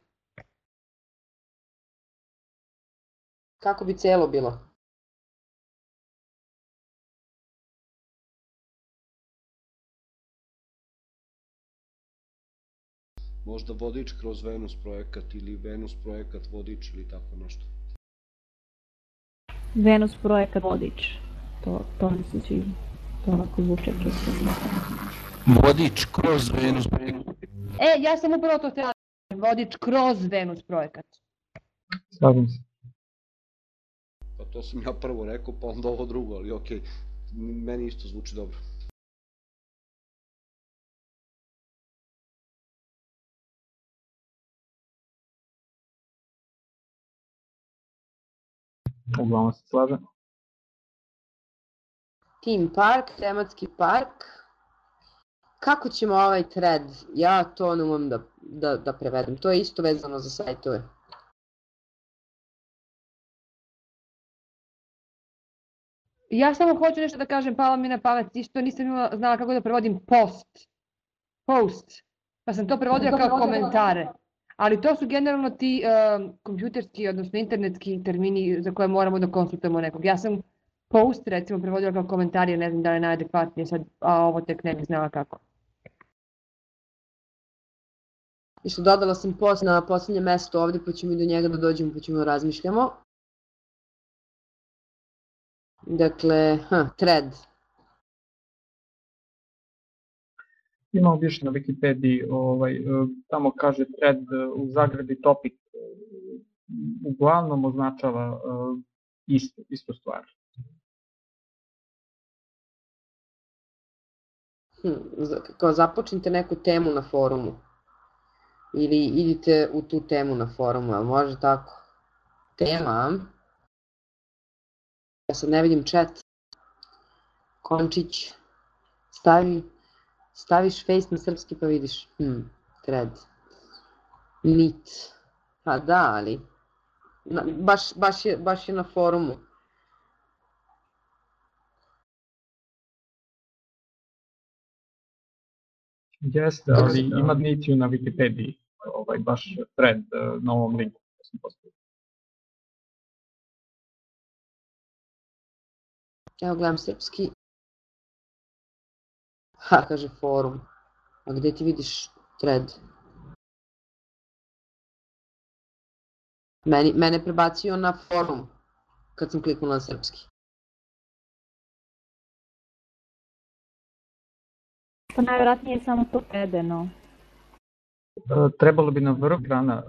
Kako bi celo bilo? možda vodič kroz Venus projekat ili Venus projekat vodič ili tako nešto. Venus projekat vodič. To, to mi se sviđa. To onako zvuče čisto. Vodič kroz Venus. E, ja sam upravo to htjela vodič kroz Venus projekat. Slažem se. Pa to sam ja prvo rekao, pa onda ovo drugo, ali okej. Meni isto zvuči dobro. Uglavnom se slažem. Team park, tematski park. Kako ćemo ovaj thread? Ja to ne umem da, da, da prevedem. To je isto vezano za sajtove. Ja samo hoću nešto da kažem, palo mi na pamet, isto nisam imala, znala kako da prevodim post. Post. Pa sam to prevodila kao komentare. Ali to su generalno ti um, kompjuterski, odnosno internetski termini za koje moramo da konsultujemo nekog. Ja sam post recimo prevodila kao komentari, ne znam da li je najadekvatnije sad, a ovo tek ne bih znala kako. I što dodala sam post na poslednje mesto ovde, pa ćemo i do njega da dođemo, pa ćemo da razmišljamo. Dakle, ha, thread. Ima više na Wikipediji, ovaj, e, tamo kaže thread e, u zagradi topic, e, uglavnom označava istu, istu stvar. Hm, kao započnite neku temu na forumu. Ili idite u tu temu na forumu, ali može tako? Tema. Ja sad ne vidim chat. Končić. Stavi, staviš face na srpski pa vidiš. Hm, thread. Meet. Pa da, ali... Na, baš, baš, je, baš je na forumu. Jeste, ali ima dniciju na Wikipediji, ovaj, baš thread e, na ovom linku. koji sam postavio. Evo gledam srpski. Ha, kaže forum. A gde ti vidiš thread? Meni, mene prebacio na forum kad sam kliknula na srpski. Pa najvjerojatnije je samo to prevedeno. E, Trebalo bi na vrh ekrana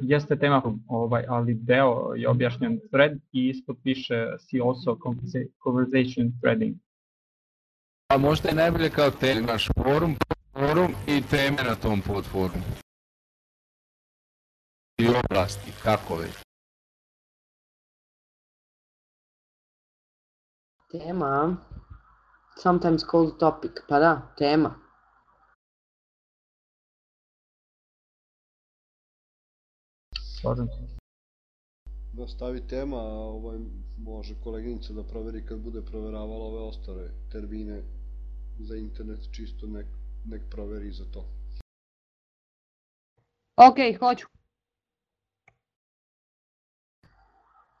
jeste tema, ovaj, ali deo je objašnjen thread i ispod piše see also conversa- conversation threading. A možda je najbolje kao te imaš forum, forum i teme na tom podforumu. I oblasti, kako već. Tema. Sometimes called topic. Pa da, tema. Slažem se. Da stavi tema, ovaj, može koleginica da proveri kad bude proveravala ove ostale termine za internet, čisto nek, nek proveri za to. Ok, hoću.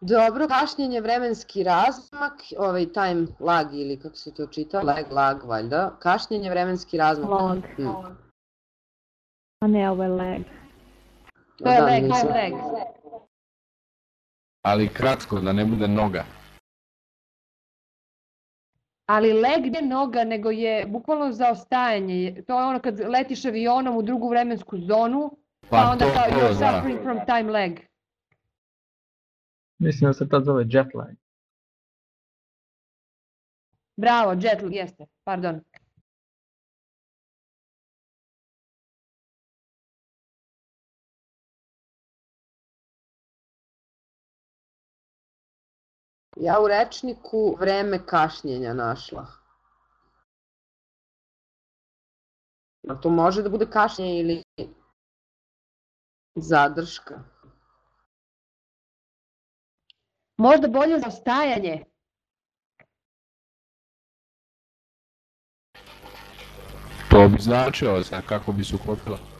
Dobro, kašnjenje, vremenski razmak, ovaj time lag ili kako se to čita, lag, lag valjda, kašnjenje, vremenski razmak. Log. Hmm. A ne ovaj. To je Da, leg, to je leg. Ali kratko, da ne bude noga. Ali leg nije noga, nego je bukvalno zaostajanje. To je ono kad letiš avionom u drugu vremensku zonu, pa, Pa onda to, kao to, you're da. suffering from time lag. Mislim da se tad zove jet lag. Bravo, jet lag, jeste, pardon. Ja u rečniku vreme kašnjenja našla. A to može da bude kašnjenje ili zadrška. Možda bolje zaostajanje. To bi značilo sad kako bi se uklopila.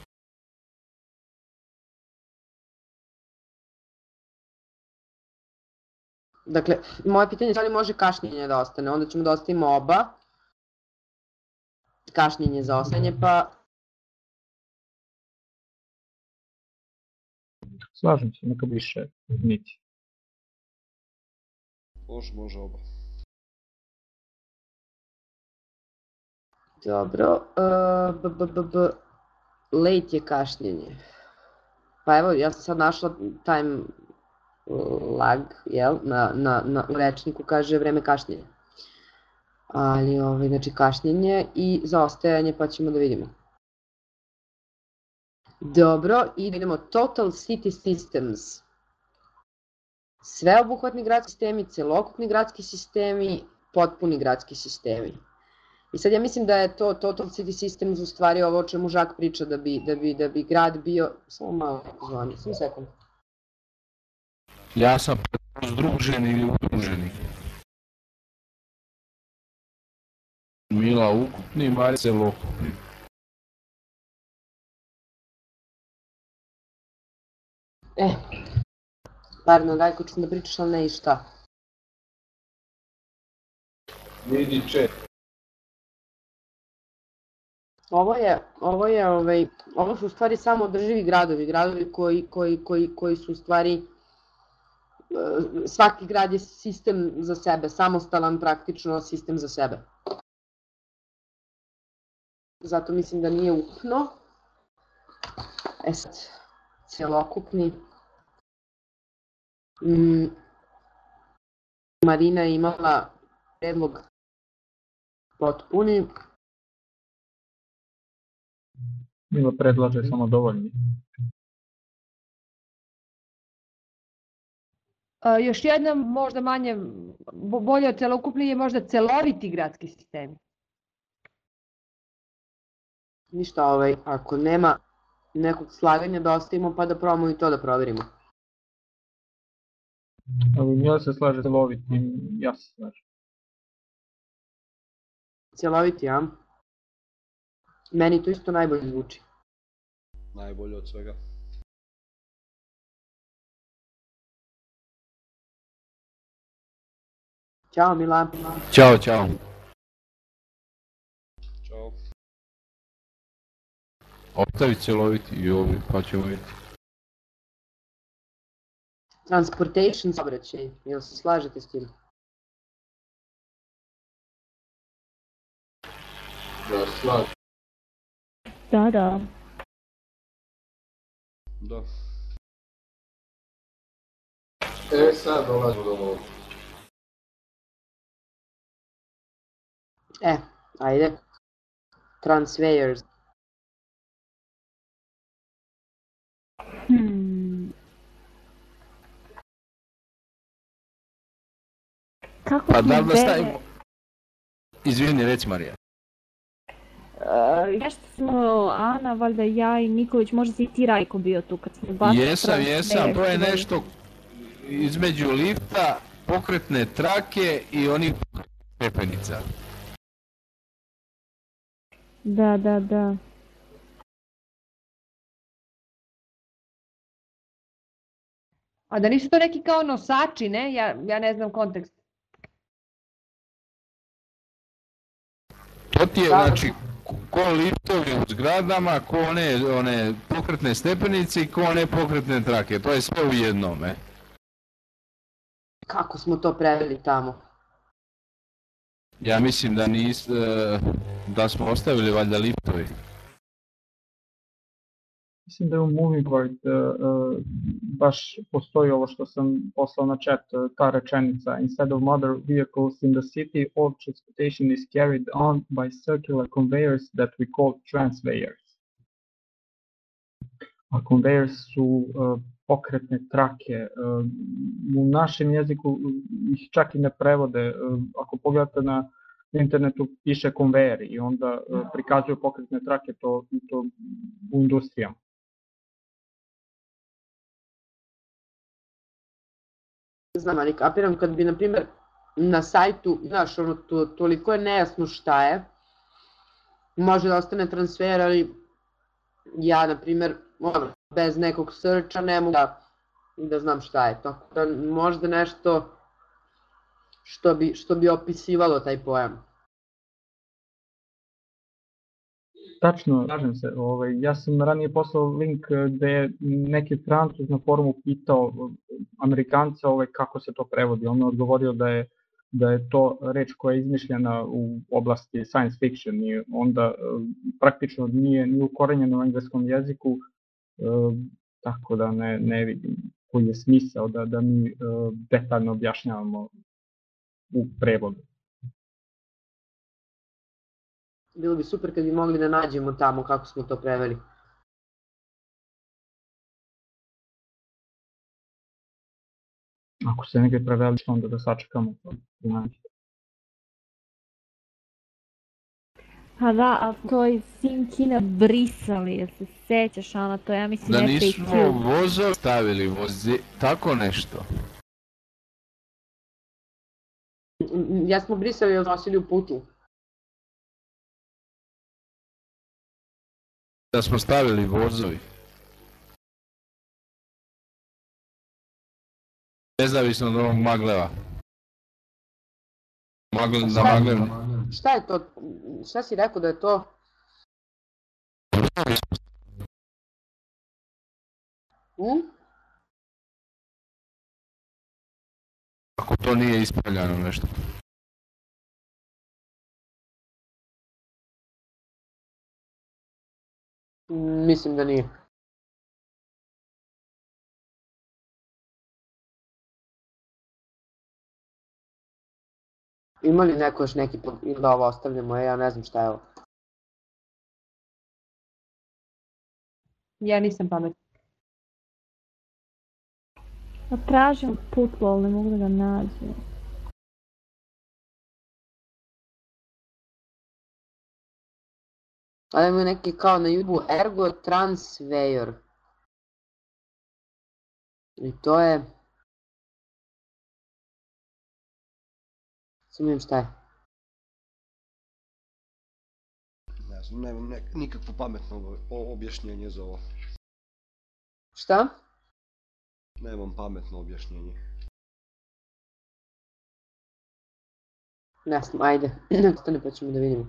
Dakle, moje pitanje je da li može kašnjenje da ostane, onda ćemo da ostavimo oba. Kašnjenje za ostajanje, pa Slažem se, neka više niti. Može, može oba. Dobro, uh, b, b, b, b, late je kašnjenje. Pa evo, ja sam sad našla time lag, jel, na, na, na, u rečniku kaže vreme kašnjenja. Ali, ovaj, znači, kašnjenje i zaostajanje, pa ćemo da vidimo. Dobro, i da idemo Total City Systems. Sveobuhvatni gradski sistemi, celokupni gradski sistemi, potpuni gradski sistemi. I sad ja mislim da je to Total City Systems u stvari ovo o čemu Žak priča da bi, da bi, da bi grad bio... Samo malo zvoni, samo sekund. Ja sam združeni ili udruženi. Mila ukupni, Marija celokupni. E, pardon, Rajko, čujem da pričaš, ali ne i šta. Vidi če. Ovo je, ovo je, ovaj, ovo su u stvari samo održivi gradovi, gradovi koji, koji, koji, koji su u stvari, svaki grad je sistem za sebe, samostalan praktično sistem za sebe. Zato mislim da nije ukupno. E sad, celokupni. Mm, Marina je imala predlog potpuni. Milo predlaže samo dovoljni. Još jedna možda manje, bo- bolje od celokupni je možda celoviti gradski sistem. Ništa, ovaj, ako nema nekog slaganja da ostavimo pa da probamo i to da proverimo. Ali Milo se slaže celovitim, ja se slažem. Celoviti, ja? Meni to isto najbolje zvuči. Najbolje od svega. Ćao Mila. Ćao, ćao. Ćao. Ostavi celoviti i ovi, pa ćemo vidjeti. Transportation saobraćaj, jel se slažete s tim? Da, slažem. Da, da. Da. E, sad dolazimo do E, ajde. é transfers. Hmm. Kako pa da, da stavimo... Izvini, reci Marija. Uh, nešto smo, Ana, valjda ja i Niković, možda si i ti Rajko bio tu kad smo bacili. Jesam, jesam, to je nešto između lifta, pokretne trake i onih pepenica. Da, da, da. A da nisu to neki kao nosači, ne? Ja, ja ne znam kontekst. To ti je, Da. znači, ko- ko liftovi u zgradama, ko one, one pokretne stepenice i ko one pokretne trake, to je sve u jednome. Kako smo to preveli tamo? Ja mislim da nis, da smo ostavili valjda liftovi. Mislim da je u MoviePoint uh, baš postoji ovo što sam poslao na chat, uh, ta rečenica. Instead of motor vehicles in the city, all transportation is carried on by circular conveyors that we call transveyors. A conveyors su pokretne trake. Uh, u našem jeziku ih čak i ne prevode. Uh, ako pogledate na internetu piše konvejeri i onda uh, prikazuju pokretne trake to, to u industrijama. Znam, ali kapiram kad bi, na primjer, na sajtu, znaš, ono, to, toliko je nejasno šta je, može da ostane transfer, ali ja, na primjer, ono, bez nekog searcha ne mogu da, da znam šta je. Tako da možda nešto što bi, što bi opisivalo taj pojam. Tačno, slažem se. Ovaj, ja sam ranije poslao link eh, gde je neki francuz na forumu pitao eh, Amerikanca ovaj, kako se to prevodi. On je odgovorio da je da je to reč koja je izmišljena u oblasti science fiction i onda eh, praktično nije ni ukorenjena u engleskom jeziku, tako da ne, ne vidim koji je smisao da, da mi eh, detaljno objašnjavamo u prevodu. Bilo bi super kad bi mogli da nađemo tamo kako smo to preveli. Ako se negdje preveli, onda da sačekamo. pa da Pa da, ali to je Sim Kina brisali, jel se sećaš, Ana, to ja mislim, Da nismo vozove stavili, voze, tako nešto. Ja smo brisali i odnosili u putu. Da smo stavili vozovi. Nezavisno od ovog magleva. Magle, da maglev... Šta je to? Šta si rekao da je to? Hm? Ako to nije ispravljano nešto. Mislim da nije. Ima li neko još neki, ili da ovo ostavljamo, e, ja ne znam šta je ovo. Ja nisam pametna. Pa tražim putlo, ali ne mogu da ga nađem. Ali ima neki kao na YouTube Ergo Transvejor. I to je... Vidim šta je. Ne znam, nemam nek, nikakvo pametno objašnjenje za ovo. Šta? Nemam pametno objašnjenje. Ne znam, ajde. Stane pa ćemo da vidimo.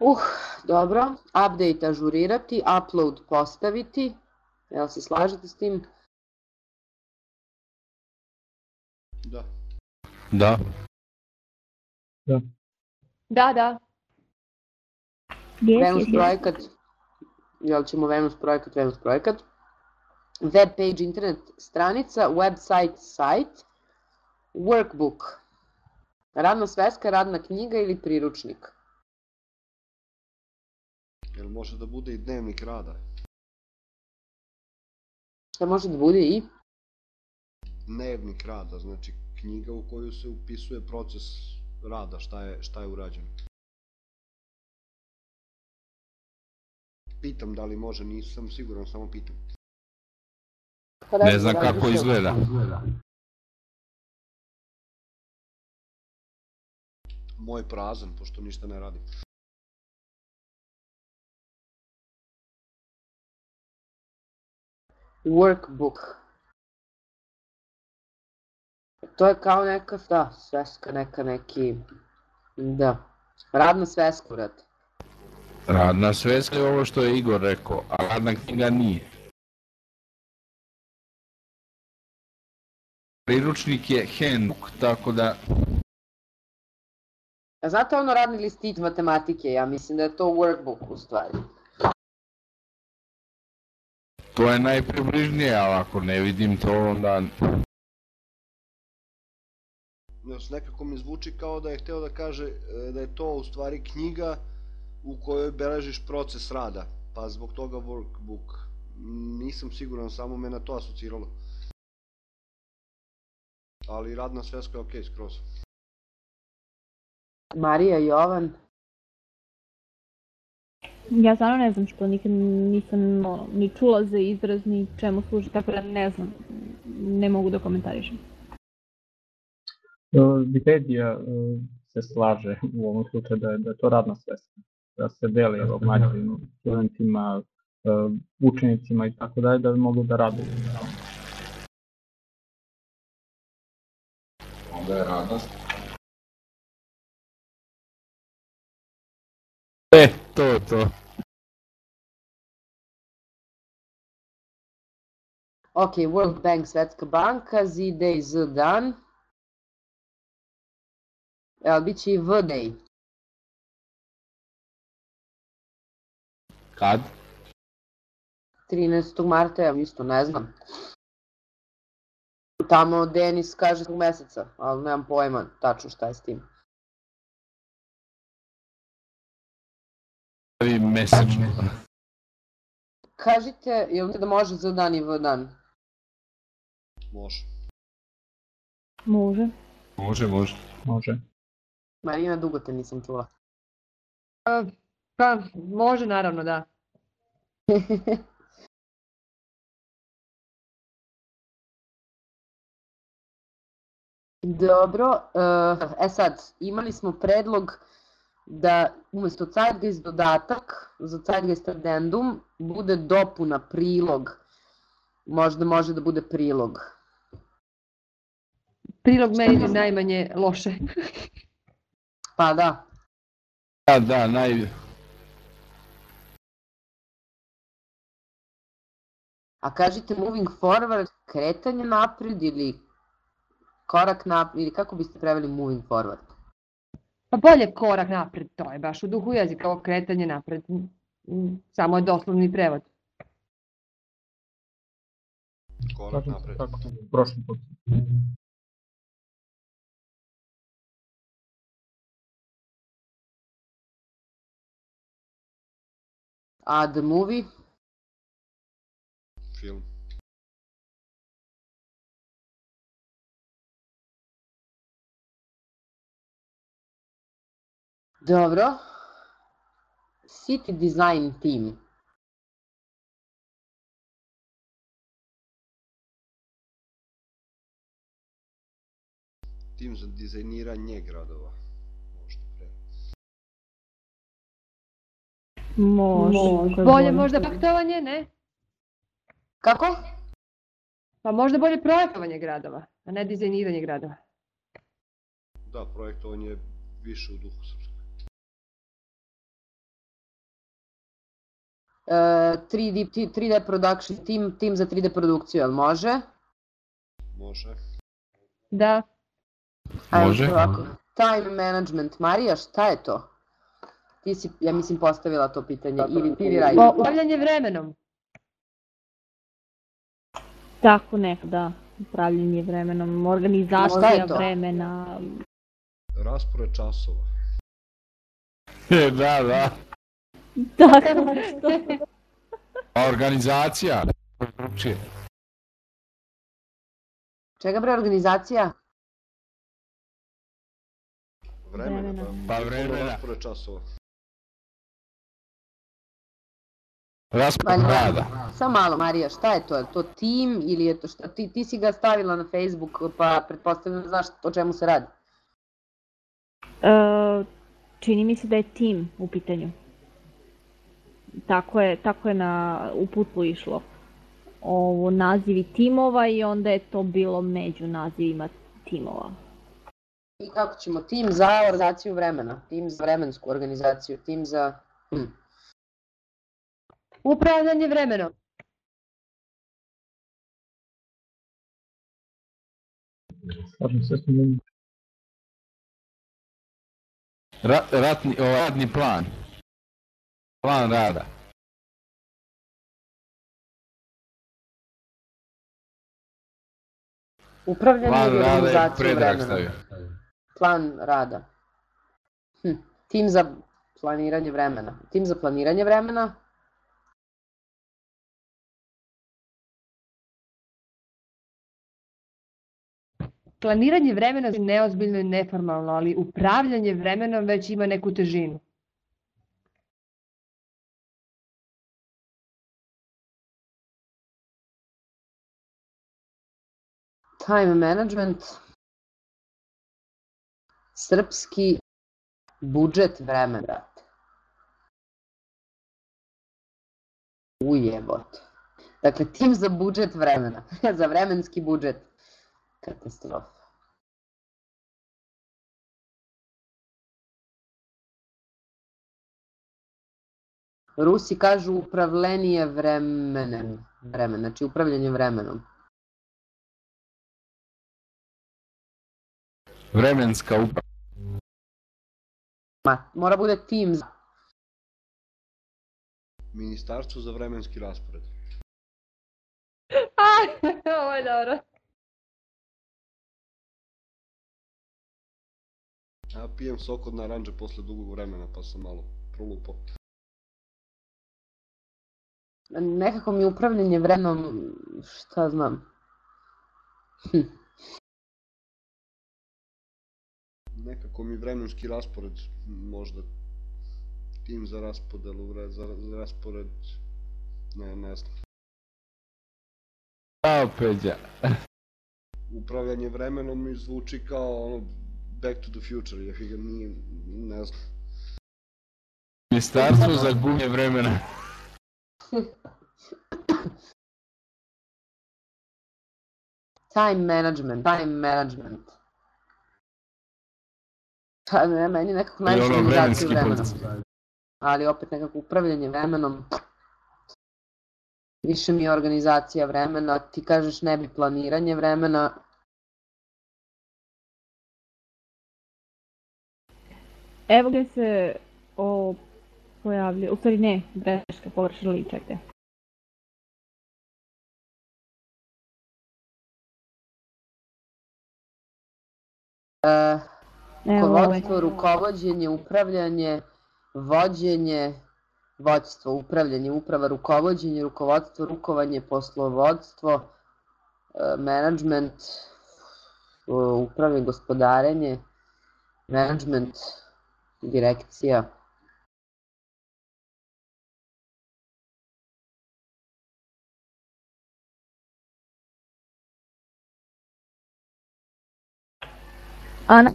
Uh, dobro. Update ažurirati, upload postaviti. Jel se slažete s tim? Da. Da. Da, da. Yes, Venus yes, yes. projekat, jel ćemo Venus projekat, Venus projekat. Web page internet stranica, website sajt, workbook. Radna sveska, radna knjiga ili priručnik. Jel može da bude i dnevnik rada? Šta može da bude i? Dnevnik rada, znači knjiga u koju se upisuje proces rada, šta je, šta je urađeno. Pitam da li može, nisam siguran, samo pitam. Pa Ne znam znam, kako izgleda. Moj prazan, pošto ništa ne radim. Workbook. To je kao neka, da, sveska, neka neki, da, radna sveska, vrat. Radna sveska je ovo što je Igor rekao, a radna knjiga nije. Priručnik je handbook, tako da A znate ono radni listić matematike, ja mislim da je to workbook u stvari. to je najpribližnije, ali ako ne vidim to onda... Znaš, nekako mi zvuči kao da je hteo da kaže e, da je to u stvari knjiga u kojoj beležiš proces rada, pa zbog toga workbook. Nisam siguran, samo me na to asociralo. Ali radna sveska je okej, skroz. Marija Jovan, Ja stvarno ne znam što nikad nisam ono, ni čula za izraz, ni čemu služi, tako da ne znam. Ne mogu da komentarišem. E, Wikipedia e, se slaže u ovom slučaju da je, da je to radna sveska, da se deli evo, mlađim studentima, e, učenicima i tako dalje, da bi mogu da rade. Onda je radna E, to je to. ok, World Bank, Svetska banka, Z-Day, Z-Dan. Evo, bit će i V-Day. Kad? 13. marta, ja isto ne znam. Tamo Denis kaže tog meseca, ali nemam pojma tačno šta je s tim. Pravi mesečno. Kažite, jel da može za dan i v dan? Može. Može. Može, može. Može. Marina, dugo te nisam čula. Pa, može naravno, da. Dobro, eh, e sad, imali smo predlog da umesto Zeitgeist dodatak za Zeitgeist addendum bude dopuna, prilog. Možda može da bude prilog. Prilog meni je najmanje loše. Pa da, Da, da, naj... a kažite moving forward, kretanje napred ili korak napred, ili kako biste preveli moving forward? Pa bolje korak napred, to je baš u duhu jezika, ovo kretanje napred. Mm, Samo je doslovni prevod. Korak napred. tako, prošli put. A the movie? Film. Dobro. City design team. Tim za dizajniranje gradova. Može. Bolje možda projektovanje, ne? Kako? Pa možda bolje projektovanje gradova, a ne dizajniranje gradova. Da, projektovanje je više u duhu srpskog. E, 3D, ti- 3D production team, tim za 3D produkciju, jel može? Može. Da. Ajmo Može. ovako. Time management. Marija, šta je to? Ti si, ja mislim, postavila to pitanje. Ili ti ili Rajka. Pa, upravljanje vremenom. Tako nek, da. Upravljanje vremenom, organizacija to? vremena. Raspored časova. da, da. Tako nešto. Organizacija. Drugačije. Čega bre organizacija? Vremena, Vremena. pa, Pa vremena. raspored časova. Raspad Pa rada. Samo malo, Marija, šta je to? Je to tim ili je to šta? Ti, ti si ga stavila na Facebook, pa pretpostavljam da znaš o čemu se radi. E, čini mi se da je tim u pitanju. Tako je, tako je na uputlu išlo. Ovo, nazivi timova i onda je to bilo među nazivima timova. I kako ćemo? Tim za organizaciju vremena, tim za vremensku organizaciju, tim za... Hm. Upravljanje vremenom. Slažem se s njim. Ra, ratni, o, radni plan. Plan rada. Upravljanje Plan i predrag vremena. Plan rada. Hm. Tim za planiranje vremena. Tim za planiranje vremena. Planiranje vremena je neozbiljno i neformalno, ali upravljanje vremenom već ima neku težinu. Time management. Srpski budžet vremena, brate. Ujebot. Dakle, tim za budžet vremena. za vremenski budžet. Katastrofa. Rusi kažu upravljenje vremenem. Vremen, znači upravljanje vremenom. Vremenska uprava. Ma, mora bude tim za... Ministarstvo za vremenski raspored. Ovo je dobro. Ja pijem sok od naranđe posle dugog vremena, pa sam malo prolupao. Nekako mi upravljanje vremenom, šta znam. Hm. Nekako mi vremenski raspored, možda tim za raspodelu, za, za raspored, ne, ne znam. Ćao, Peđa. Upravljanje vremenom mi zvuči kao ono Back to the Future, ja ga nije, ne znam. Ministarstvo za gublje vremena. Time management, time management. Pa ne, meni nekako najviše ono organizaciju vremena. Ali opet nekako upravljanje vremenom. Više mi je organizacija vremena, ti kažeš ne bi planiranje vremena. Evo gde se o, pojavljuje, u stvari ne, greška, pogrešili, čekajte. E, Evo ovaj. rukovodstvo, upravljanje, vođenje, vođstvo, upravljanje, uprava, rukovođenje, rukovodstvo, rukovanje, poslovodstvo, e, management, e, upravljanje, gospodarenje, management, direkcija. Ana,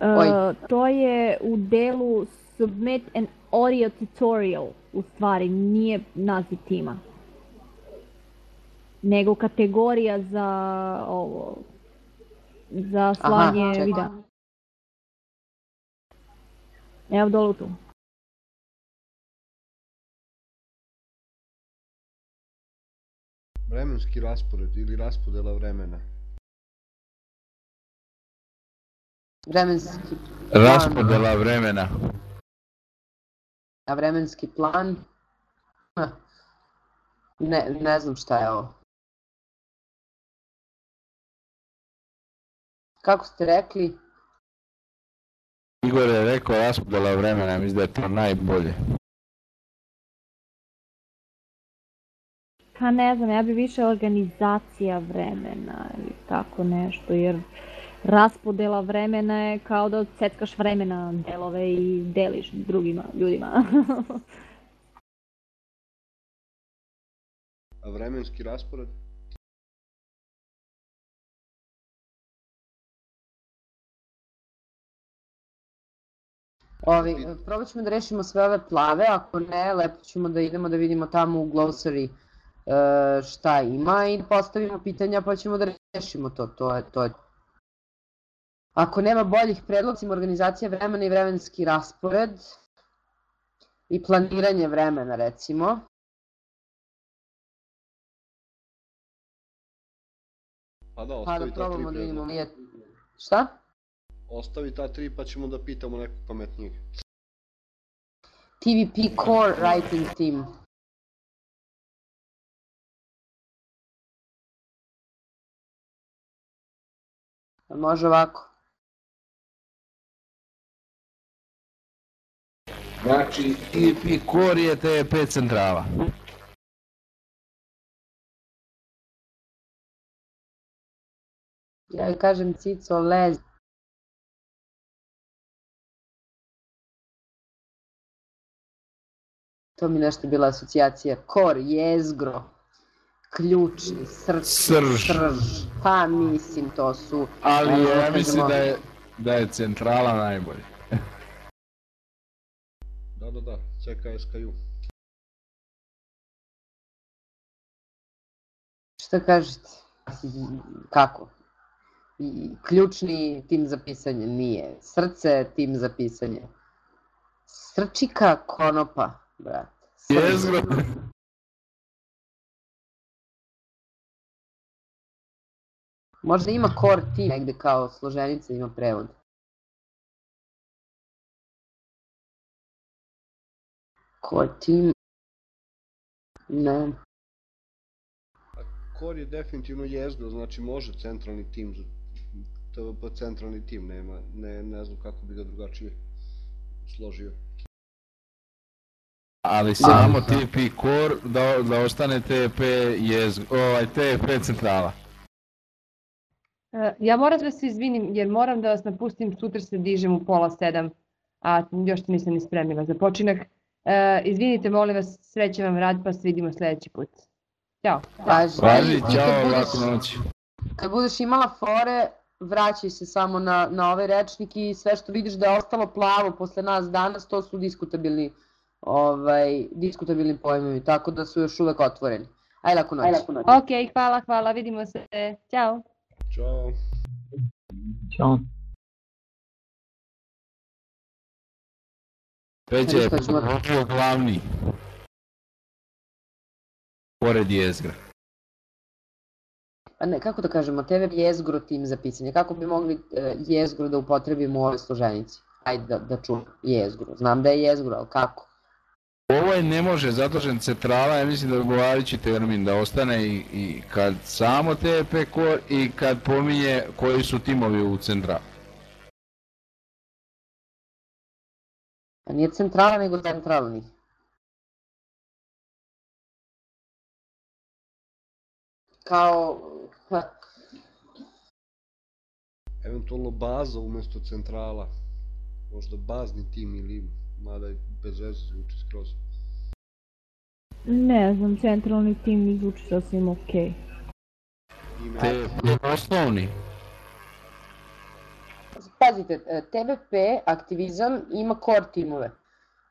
e, to je u delu Submit an audio tutorial, u stvari, nije naziv tima. Nego kategorija za ovo, za slanje čekaj. videa. Evo dolu tu. Vremenski raspored ili raspodela vremena. Vremenski plan, Raspodela vremena. a vremenski plan, ne, ne znam šta je ovo. Kako ste rekli? Igor je rekao raspodela vremena, mislim da je to najbolje. Pa ne znam, ja bi više organizacija vremena ili tako nešto, jer raspodela vremena je kao da odseckaš vremena delove i deliš drugima ljudima. A vremenski raspored? Ovi, probat ćemo da rešimo sve ove plave, ako ne, lepo ćemo da idemo da vidimo tamo u glossary e, šta ima i da postavimo pitanja pa ćemo da rešimo to, to je, to je. Ako nema boljih predlogima organizacija vremena i vremenski raspored i planiranje vremena recimo, Pa da, pa da ostavi ta tri probamo da vidimo. predloga. Nije... Šta? Ostavi ta tri pa ćemo da pitamo nekog pametnijeg. TVP Core Writing Team. Može ovako. Znači, IP core je TP centrala. Ja joj kažem Cico lez. To mi nešto bila asocijacija. Kor, jezgro, ključni, srce, Srž. srž. Pa mislim to su... Ali ja mislim da je, da je centrala najbolja. Da, da, da, CKSKU. Šta kažete? Kako? I ključni tim za pisanje nije. Srce tim za pisanje. Srčika konopa, brate. Srž. Jezgro. Možda ima core team negde kao složenica ima prevod. Core team... Ne. Kor je definitivno jezgro, znači može centralni tim, TVP centralni tim, nema, ne, ne znam kako bi ga drugačije složio. Ali samo TP core da, da ostane TP jezgro, ovaj TP centrala. E, Ja moram da se izvinim jer moram da vas napustim, sutra se dižem u pola sedam, a još se nisam ni spremila za počinak. E, izvinite, molim vas, srećan vam rad pa se vidimo sledeći put. Ćao. Važi, Važi, I kad čao, budeš- laku noć. Kad budeš imala fore, vraćaj se samo na, na ovaj rečnik i sve što vidiš da je ostalo plavo posle nas danas, to su diskutabilni, ovaj, diskutabilni pojmovi, tako da su još uvek otvoreni. Ajde, laku noć. Ok, hvala, hvala, vidimo se. Ćao. Ćao. Ćao. Peđa je ovo glavni. Pored jezgra. Pa ne, kako da kažemo, TV jezgro tim za pisanje, kako bi mogli e, jezgro da upotrebimo u ovoj složenici? Ajde da, da čujem, jezgro. Znam da je jezgro, ali kako? Ovo je ne može zatražen centrala, ja mislim da odgovarajući termin da ostane i, i kad samo TP core i kad pominje koji su timovi u centralu. Pa nije centrala, nego centralni. Kao, Eventualno baza umesto centrala. Možda bazni tim ili, mada je bez veze zvuči skroz. ne znam, centralni tim mi zvuči sasvim okej. Ime, TP osnovni. Pazite, e, TBP aktivizam ima core timove.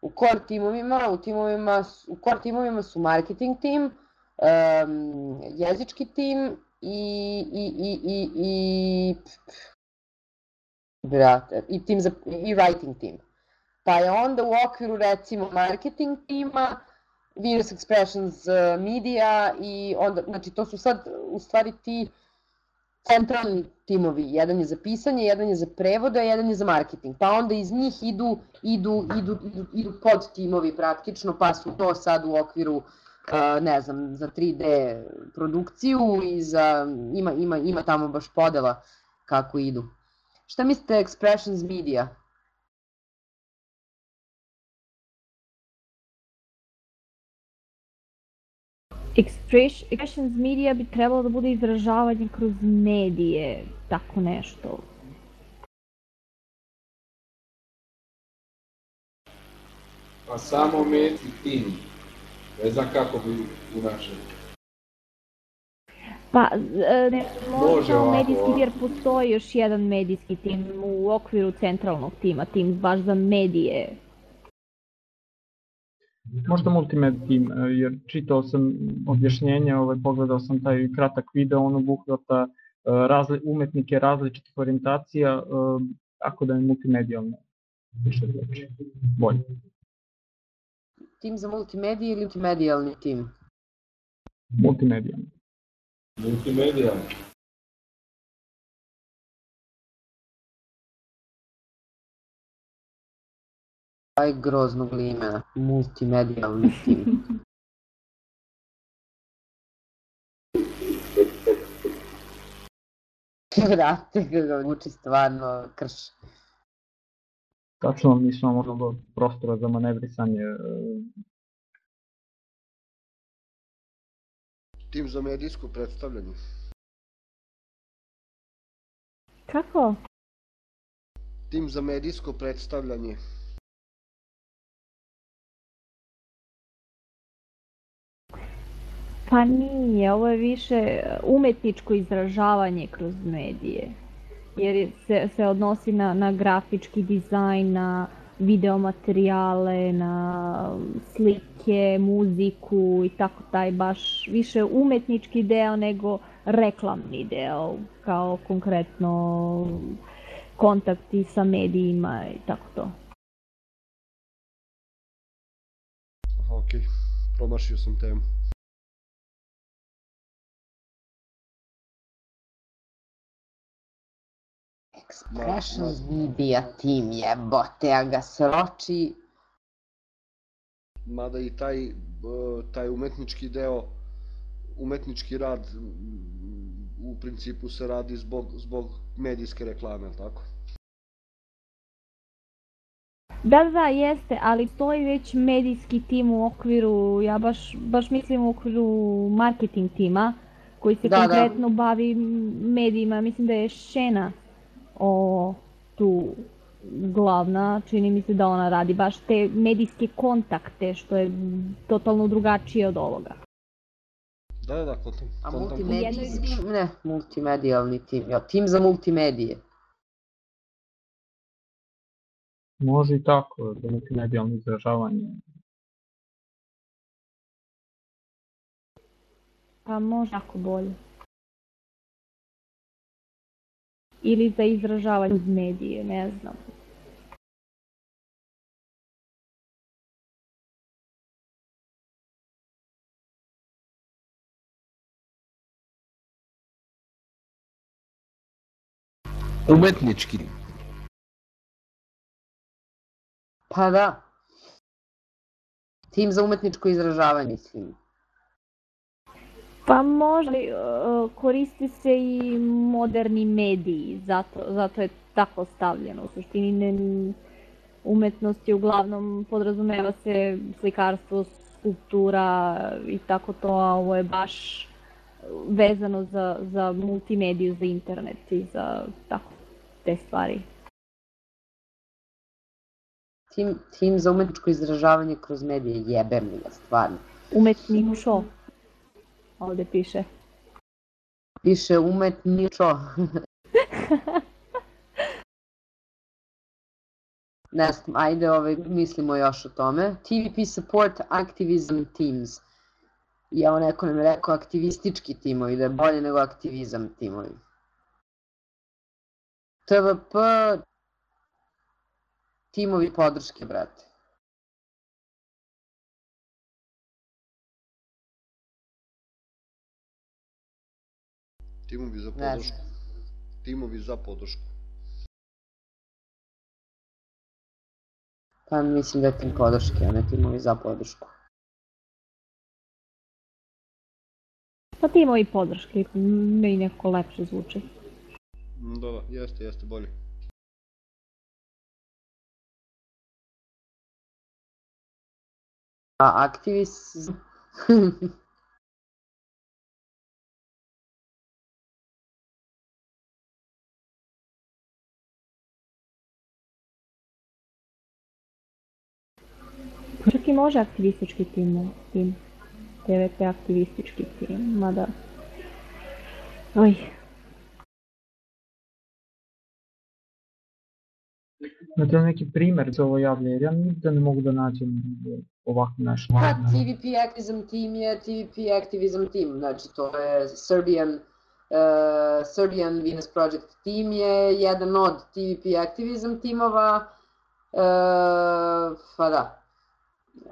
U core timovima, u timovima, u core timovima su marketing tim, um, jezički tim i, i, i, i, i, brate, i, tim za, i writing tim. Pa je onda u okviru recimo marketing tima, Virus Expressions uh, Media i onda, znači to su sad u stvari ti centralni timovi, jedan je za pisanje, jedan je za prevode, a jedan je za marketing. Pa onda iz njih idu, idu, idu, idu, idu pod timovi praktično, pa su to sad u okviru ne znam, za 3D produkciju i za, ima, ima, ima tamo baš podela kako idu. Šta mislite Expressions Media? Expressions media bi trebalo da bude izražavanje kroz medije, tako nešto. Pa samo medij tim. Ne znam kako bi u našem. Pa, e, ne samo ovako, medijski, jer postoji još jedan medijski tim u okviru centralnog tima, tim baš za medije. Možda multimed tim, e, jer čitao sam objašnjenje, ovaj, pogledao sam taj kratak video, on obuhvata e, razli, umetnike različitih orijentacija, e, tako da je multimedijalno više znači bolje. Tim za multimedije ili multimedijalni tim? Multimedijalno. Multimedija. Aj groznog li imena. Multimedijalni tim. Vrate, ga uči stvarno krš. Tačno nisam imao mnogo prostora za manevrisanje. e, Tim za medijsko predstavljanje. Kako? Tim za medijsko predstavljanje. Pa nije, ovo je više umetničko izražavanje kroz medije. Jer je- se, se odnosi na, na grafički dizajn, na videomaterijale, na slike, muziku i tako taj baš više umetnički deo nego reklamni deo, kao konkretno kontakti sa medijima i tako to. Okej. Promašio sam temu. Expressions Media Team jebote, a ga sroči. Mada i taj, e, taj umetnički deo, umetnički rad u principu se radi zbog, zbog medijske reklame, tako? Da, da, da, jeste, ali stoji već medijski tim u okviru, ja baš, baš mislim u okviru marketing tima, koji se Da, da. konkretno bavi medijima, mislim da je Šena o, tu glavna, čini mi se da ona radi baš te medijske kontakte, što je totalno drugačije od ovoga. Da, da, da, kontam. A multimedijski, ne, multimedijalni tim, ja, tim za multimedije. Može i tako, za multimedijalno izražavanje. Pa može ako bolje. Ili za izražavanje uz medije, ne znam. Umetnički. Pa da. Tim za umetničko izražavanje, mislim. Pa možda ali, e, koriste se i moderni mediji, zato, zato je tako stavljeno. U suštini ne, umetnost je uglavnom podrazumeva se slikarstvo, skulptura i tako to, a ovo je baš vezano za, za multimediju, za internet i za tako te stvari. Tim, tim za umetničko izražavanje kroz medije, jebe mi ga, stvarno. Umetničo, ovde piše. Piše umetničo. ne znam, ajde, ovaj, mislimo još o tome. TVP Support Activism Teams. Ja on neko nam je rekao aktivistički timovi, da je bolje nego aktivizam timovi. TVP timovi podrške, brate. Timovi za Ne podršku. Timovi za podršku. Pa mislim da je tim podrške, a ne timovi za podršku. Pa timovi podrške, meni neko lepše zvuči. Da, da, jeste, jeste bolje. A aktivist... Čak i može aktivistički tim, tim. TVP aktivistički tim, mada... Oj, Znate li neki primer za ovo javlja, jer ja nigde ne mogu da nađem ovako nešto. Pa TVP Activism Team je TVP Activism Team, znači to je Serbian, uh, Serbian Venus Project Team je jedan od TVP Activism timova, uh, pa da,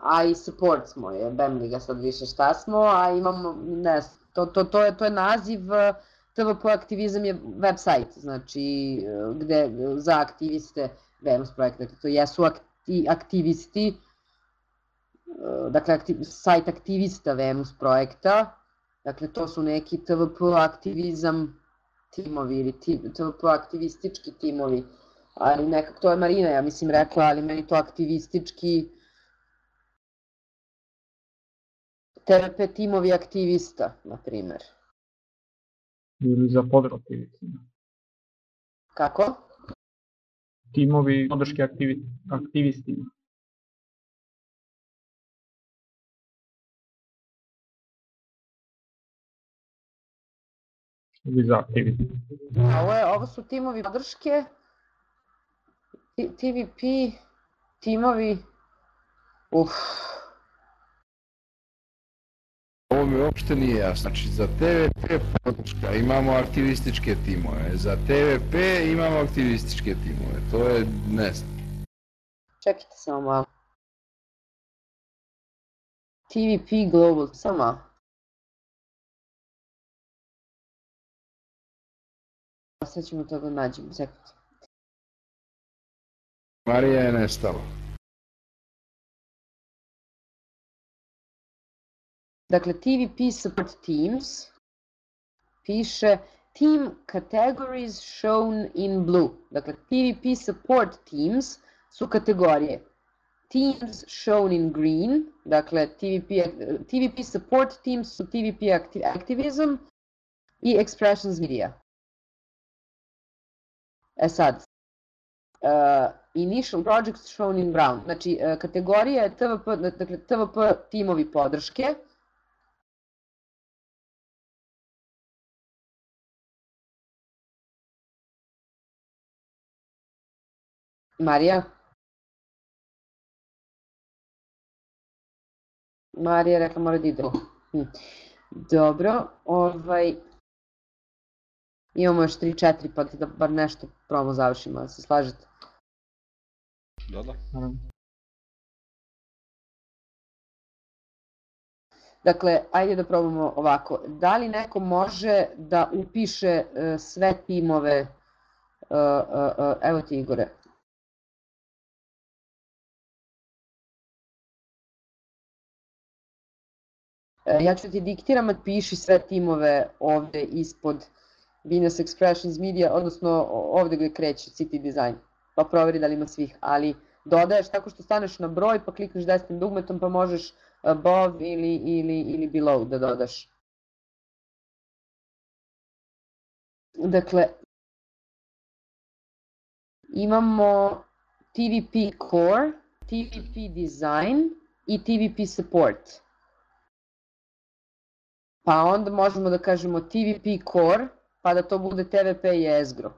a i support smo je, bem li ga sad više šta smo, a imamo, ne, to, to, to, je, to je naziv, TVP aktivizam je website, znači gde za aktiviste Venus projekta, dakle to jesu akti, aktivisti, dakle aktiv, sajt aktivista Venus projekta, dakle to su neki TVP aktivizam timovi ili TVP aktivistički timovi, ali nekako to je Marina, ja mislim rekla, ali meni to aktivistički TVP timovi aktivista, na primer. Ili za podrotiviste. Kako? Timovi podrške aktivi, aktivistima. Ili za aktiviste. Ovo, je, ovo su timovi podrške, TVP, timovi, uff, Ovo mi uopšte nije jasno. Znači, za TVP podrška imamo aktivističke timove, za TVP imamo aktivističke timove. To je, ne znam. Čekajte samo malo. TVP Global, samo malo. Sad ćemo to da nađemo, čekajte. Marija je nestala. Dakle, TVP Support Teams piše Team Categories Shown in Blue. Dakle, TVP Support Teams su kategorije. Teams shown in green, dakle TVP, TVP Support Teams su TVP Activism i Expressions Media. E sad, uh, Initial Projects shown in brown, znači uh, kategorija je TVP, dakle TVP timovi podrške, Marija? Marija rekla mora da ide. Hm. Dobro, ovaj... Imamo još 3-4, pa da bar nešto promo završimo, da se slažete? Da, da. Dakle, ajde da probamo ovako. Da li neko može da upiše uh, sve timove, uh, uh, evo ti Igore, Ja ću ti diktiram, piši sve timove ovde ispod Venus Expressions Media, odnosno ovde gde kreće City Design, pa proveri da li ima svih, ali dodaješ tako što staneš na broj pa klikneš desnim dugmetom pa možeš above ili, ili, ili below da dodaš. Dakle, imamo TVP Core, TVP Design i TVP Support. Pa onda možemo da kažemo TVP Core, pa da to bude TVP i Ezgro.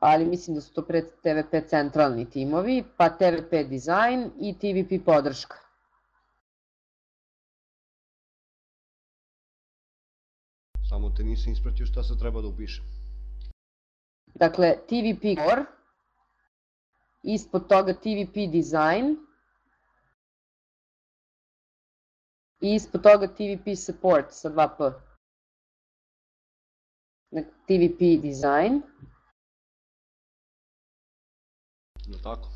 Ali mislim da su to pre TVP centralni timovi, pa TVP Design i TVP podrška. Samo te nisam ispratio šta se treba da upišem. Dakle, TVP Core, ispod toga TVP Design, i ispod toga TVP support sa 2P. TVP design. Je tako?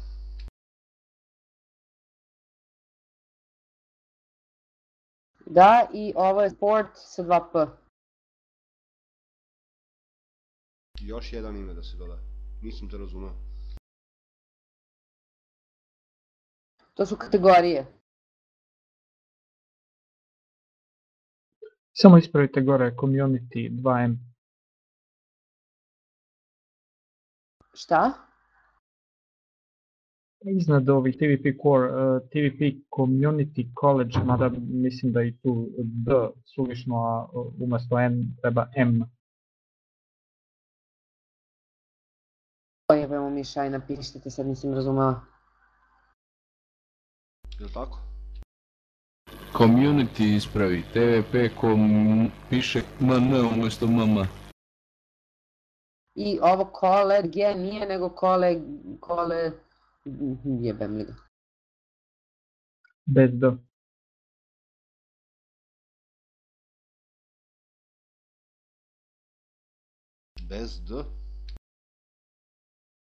Da, i ovo je sport sa 2P. Još jedan ime da se doda. Nisam te razumeo. To su kategorije. Samo ispravite gore community 2M. Šta? iznad ovih TVP Core, uh, TVP Community College, mada mislim da i tu D suvišno, a umesto N treba M. Pojebemo Miša, aj napišite, sad nisam razumela. Je li tako? Community ispravi, TVP kom piše MN umjesto MM. I ovo kole G nije, nego kole, kole, jebem li ga. Bez D. Bez D?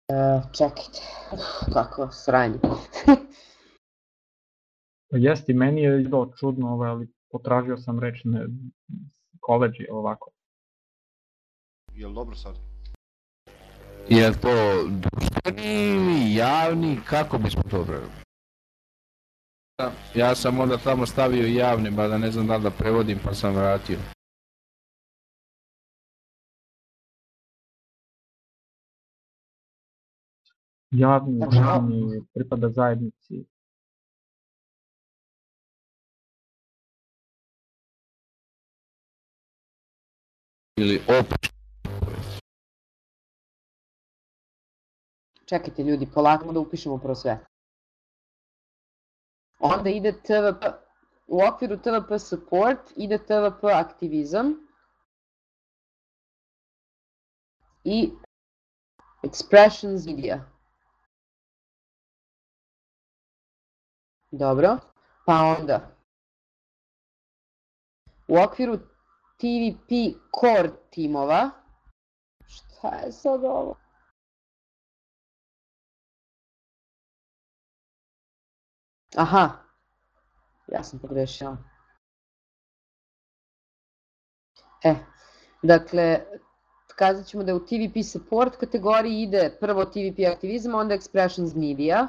E, čekajte, kako sranje. Jeste, i meni je to čudno, ovaj, ali potražio sam reč college je ovako. Je li dobro sad? Je to društveni ili javni, kako bismo to pravili? Ja sam onda tamo stavio javni, ba da ne znam da li da prevodim pa sam vratio. Javni, javni pripada zajednici. Ili opet. Čekajte ljudi, polako da upišemo prvo sve. Onda ide TVP, u okviru TVP support ide TVP aktivizam i expressions media. Dobro, pa onda u okviru TVP core timova, šta je sad ovo? Aha, ja sam pogrešila. E, dakle, kazat ćemo da u TVP support kategoriji ide prvo TVP aktivizam, onda expressions media,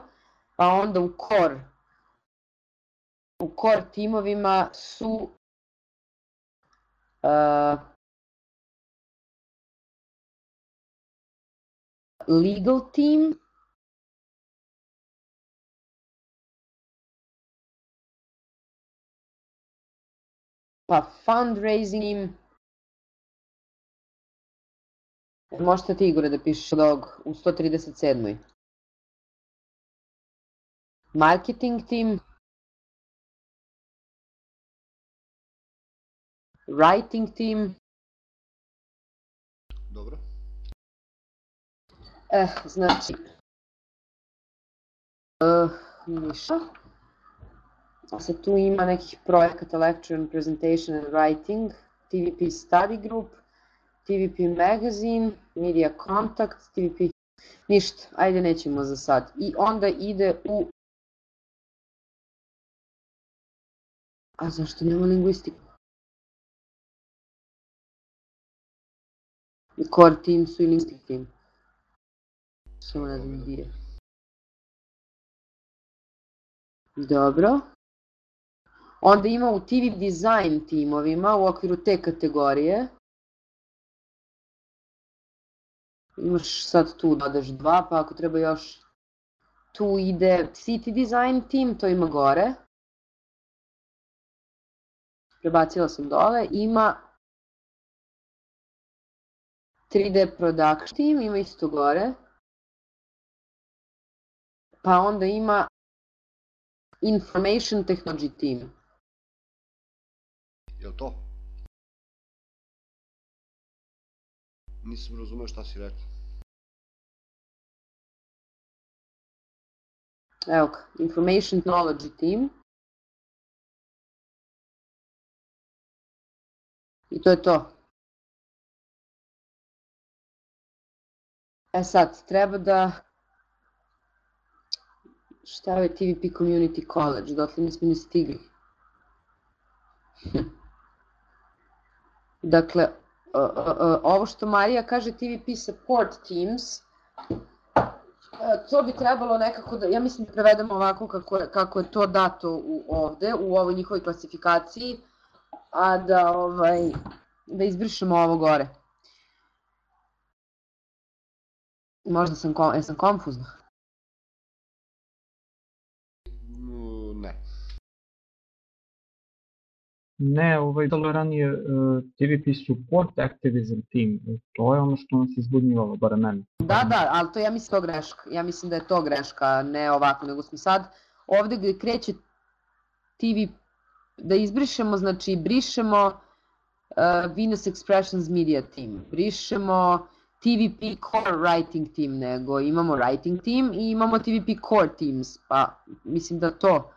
pa onda u core, u core timovima su legal team, pa fundraising, možete ti Igore da pišeš od ovog u 137. Marketing team, writing team, Dobro. eh, znači, uh, niša. A sad tu ima nekih projekata Lecture and Presentation and Writing, TVP Study Group, TVP Magazine, Media Contact, TVP... Ništa, ajde nećemo za sad. I onda ide u... A zašto nema lingvistiku? Core team su i linguistic team. Samo ne znam gdje je. Dobro. Onda ima u TV design timovima u okviru te kategorije. Imaš sad tu dodaš dva, pa ako treba još tu ide city design team, to ima gore. Prebacila sam dole, ima 3D production team, ima isto gore. Pa onda ima information technology team. Je li to? Nisam razumeo šta si rekao. Evo ga, Information Technology Team. I to je to. E sad, treba da... Šta je TVP Community College? Dotle nismo ni stigli. Dakle, ovo što Marija kaže TVP Support Teams, E, to bi trebalo nekako da, ja mislim da prevedemo ovako kako je, kako je to dato u, ovde, u ovoj njihovoj klasifikaciji, a da, ovaj, da izbrišemo ovo gore. Možda sam, ko, ja sam konfuzna. Ne. Ne, ovaj Dalaran je uh, e, TVP support activism team. E, to je ono što nas izbudnjivalo, bar mene. Da, da, ali to ja mislim to greška. Ja mislim da je to greška, ne ovako, nego smo sad ovde gde kreće TV, da izbrišemo, znači brišemo uh, Venus Expressions Media Team, brišemo uh, TVP Core Writing Team, nego imamo Writing Team i imamo TVP Core Teams, pa mislim da to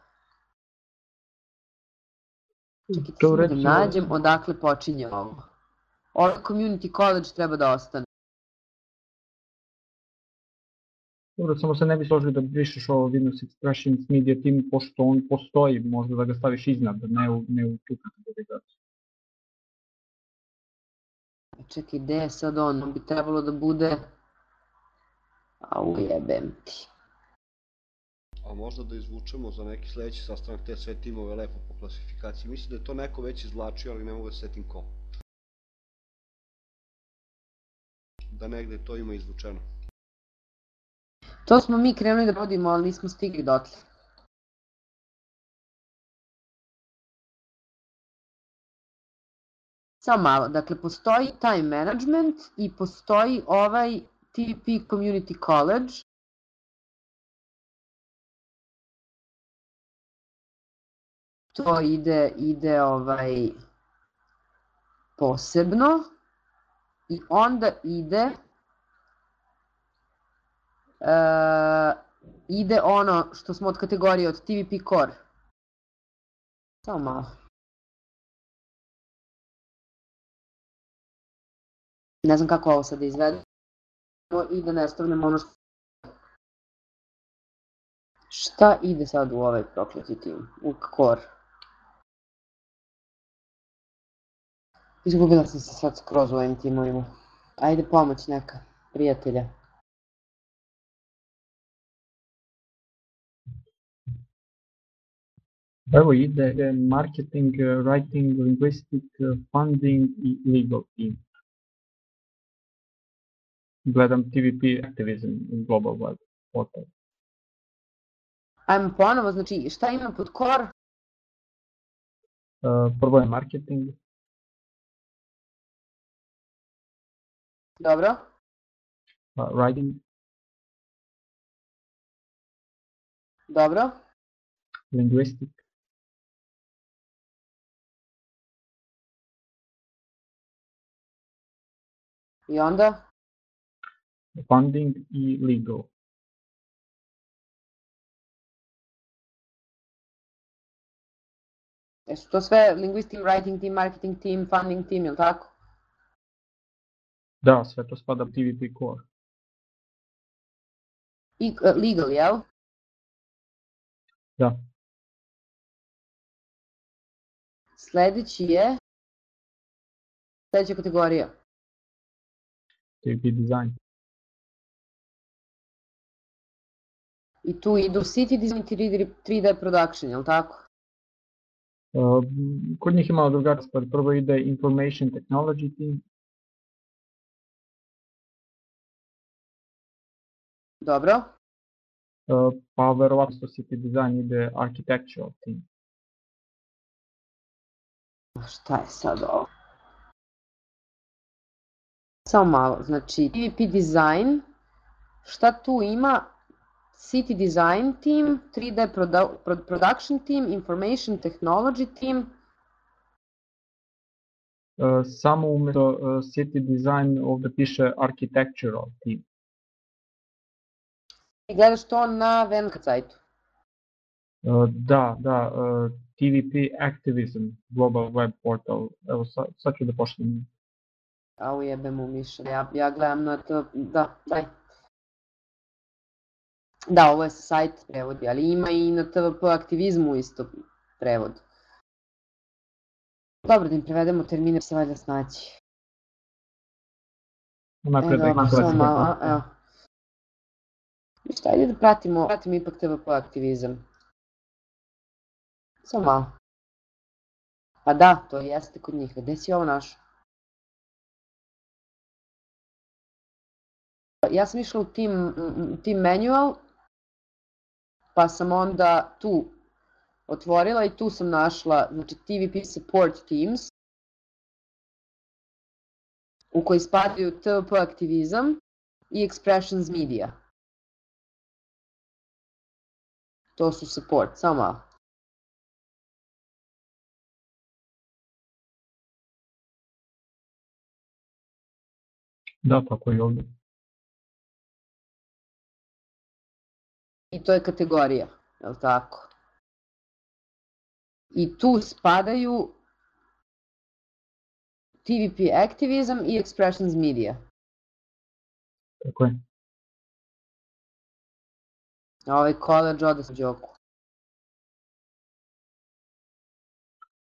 Čekajte, To samo da nađem odakle počinje ovo. Ovo community college treba da ostane. Dobro, samo se ne bi složio da brišeš ovo Windows Expressions Media Team, pošto on postoji, možda da ga staviš iznad, ne u, ne u tu kategorizaciju. Čekaj, gde je sad on? On bi trebalo da bude... A ujebem ti. A možda da izvučemo za neki sledeći sastanak te sve timove lepo po klasifikaciji. Mislim da je to neko već izvlačio, ali ne mogu da se setim ko. Da negde to ima izvučeno. To smo mi krenuli da vodimo, ali nismo stigli dotle. Samo malo, dakle postoji time management i postoji ovaj TP Community College. To ide, ide ovaj posebno i onda ide uh, ide ono što smo od kategorije od TVP Core. Samo malo. Ne znam kako ovo sad da izvedemo i da ne stavljamo ono što... Šta ide sad u ovaj prokleti tim? U Core. Izgubila sam se sad skroz u ovim timovima. Ajde pomoć neka, prijatelja. Evo ide ide marketing, eh, writing, linguistic, eh, funding i legal team. Gledam TVP activism u Global Web portal. Ajmo ponovo, znači šta ima pod core? Uh, prvo je marketing, Dobro. uh, writing, Dobro. linguistic, I onda? Funding i legal. Jesu to sve linguistic writing team, marketing team, funding team, ili tako? Da, sve to spada u TVP core. I uh, legal, jel? Da. Sledeći je... Sledeća kategorija. TVP design. I tu idu city design i 3D, 3D production, jel tako? Uh, kod njih je malo drugačije stvar. Prvo ide information technology team, Dobro. uh, pa verovatno što city design ide architectural team. Šta je sad ovo? Samo malo, znači PvP design, šta tu ima? City design team, 3D produ pro- production team, information technology team, Uh, samo umesto uh, city design ovde piše architectural team. i gledaš to na Venka sajtu. Uh, da, da, TVP activism, global web portal. Evo sad, sad ću da pošlim. A ujebe mu miša, ja, ja gledam na to, da, daj. Da, ovo je sa sajt prevodi, ali ima i na TVP aktivizmu isto prevod. Dobro, da im prevedemo termine, se valjda snaći. Napred da ih Evo. Ništa, ajde da pratimo, pratimo ipak TVP aktivizam. Samo malo. Pa da, to jeste kod njih. Gde si ovo našao? Ja sam išla u team, team manual, pa sam onda tu otvorila i tu sam našla, znači TVP Support Teams, u koji spadaju TVP aktivizam i Expressions Media. To su support, samo malo. Da, tako i ovdje. I to je kategorija, je li tako? I tu spadaju TVP Activism i Expressions Media. Tako je. A ovaj college ode sa Đoku.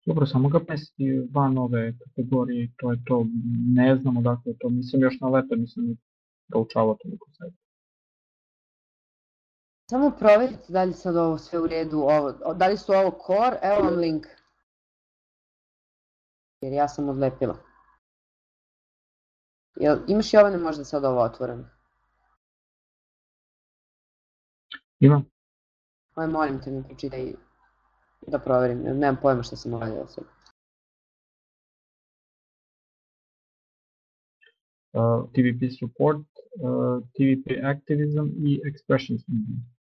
Dobro, samo ga mesti van ove kategorije, to je to, ne znam odakle je to, mislim još na lepe, nisam ni proučavao toliko sajta. Samo proverite da li sad ovo sve u redu, ovo, da li su ovo core, evo vam link. Jer ja sam odlepila. Jel, imaš Jovane možda sad ovo otvoreno? Ima? Aj, molim te mi pročitaj da proverim, jer nemam pojma šta sam uradila sad. Uh, TVP support, uh, TVP activism i expressions media.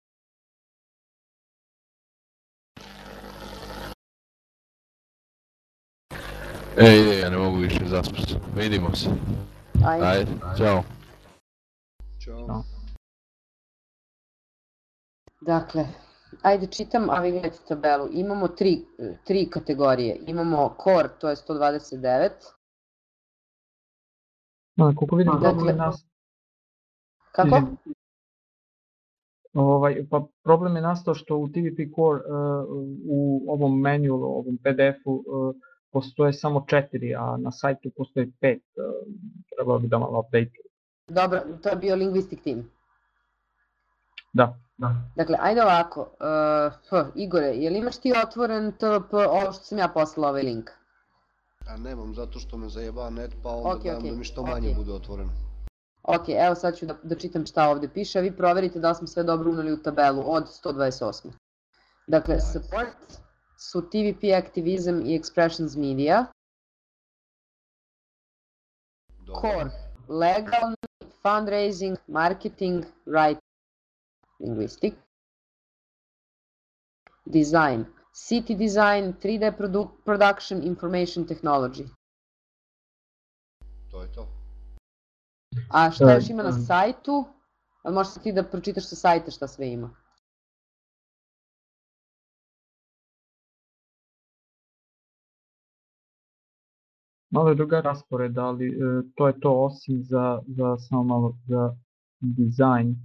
Ej, ja ne mogu više zaspati. Vidimo se. Ajde. Ajde, čao. Ćao. Da. Dakle, ajde čitam, a vi gledajte tabelu. Imamo tri, tri kategorije. Imamo core, to je 129. No, koliko vidim, Dakle, problem je nas, Kako? Ovaj, pa problem je nastao što u TVP Core uh, u ovom manualu, ovom PDF-u uh, postoje samo četiri, a na sajtu postoje pet. Uh, trebalo bi da malo update. Dobro, to je bio linguistic team. Da, da. Dakle, ajde ovako. Uh, f, Igore, jel imaš ti otvoren TVP, ovo što sam ja poslala ovaj link? A nemam, zato što me zajeba net, pa onda Ok, dam ok, da mi što manje ok. bude otvoreno. Ok, evo sad ću da, da čitam šta ovde piše, a vi proverite da li smo sve dobro uneli u tabelu od 128. Dakle, support su TVP Activism i Expressions Media, Dobro. core, legalni, fundraising, marketing, writing, linguistic, design, city design, 3D produ production, information technology. To je to. A šta još ima na e. sajtu? Možeš ti da pročitaš sa sajta šta sve ima. Malo je druga raspored, ali e, to je to osim za, za samo malo za dizajn.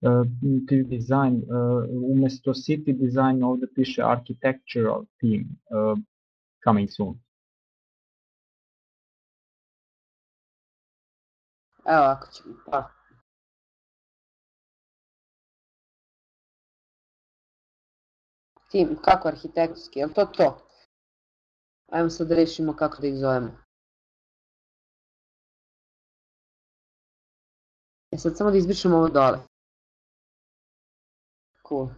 Uh, TV design, uh, umesto city design ovde piše architectural team uh, coming soon. Evo ovako ćemo, pa. Tim, kako arhitektonski, je li to to? Ajmo sad da rešimo kako da ih zovemo. E sad samo da izbrišemo ovo dole. Cool.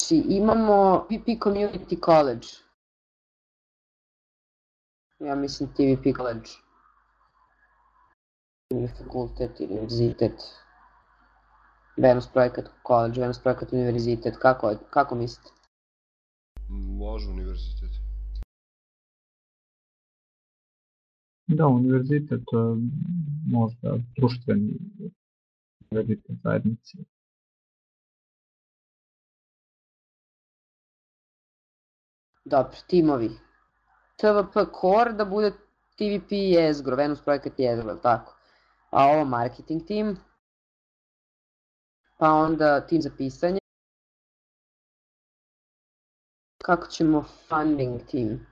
Znači imamo PP Community College. Ja mislim TVP College. Ili fakultet, ili univerzitet. Venus projekat college, Venus projekat univerzitet, kako, kako mislite? Može univerzitet. Da, univerzitet, uh, možda društveni univerzitet zajednice. Dobro, timovi. TVP Core da bude TVP Jezgro, Venus projekat Jezgro, tako? A ovo marketing tim. Pa onda tim za pisanje. Kako ćemo funding team?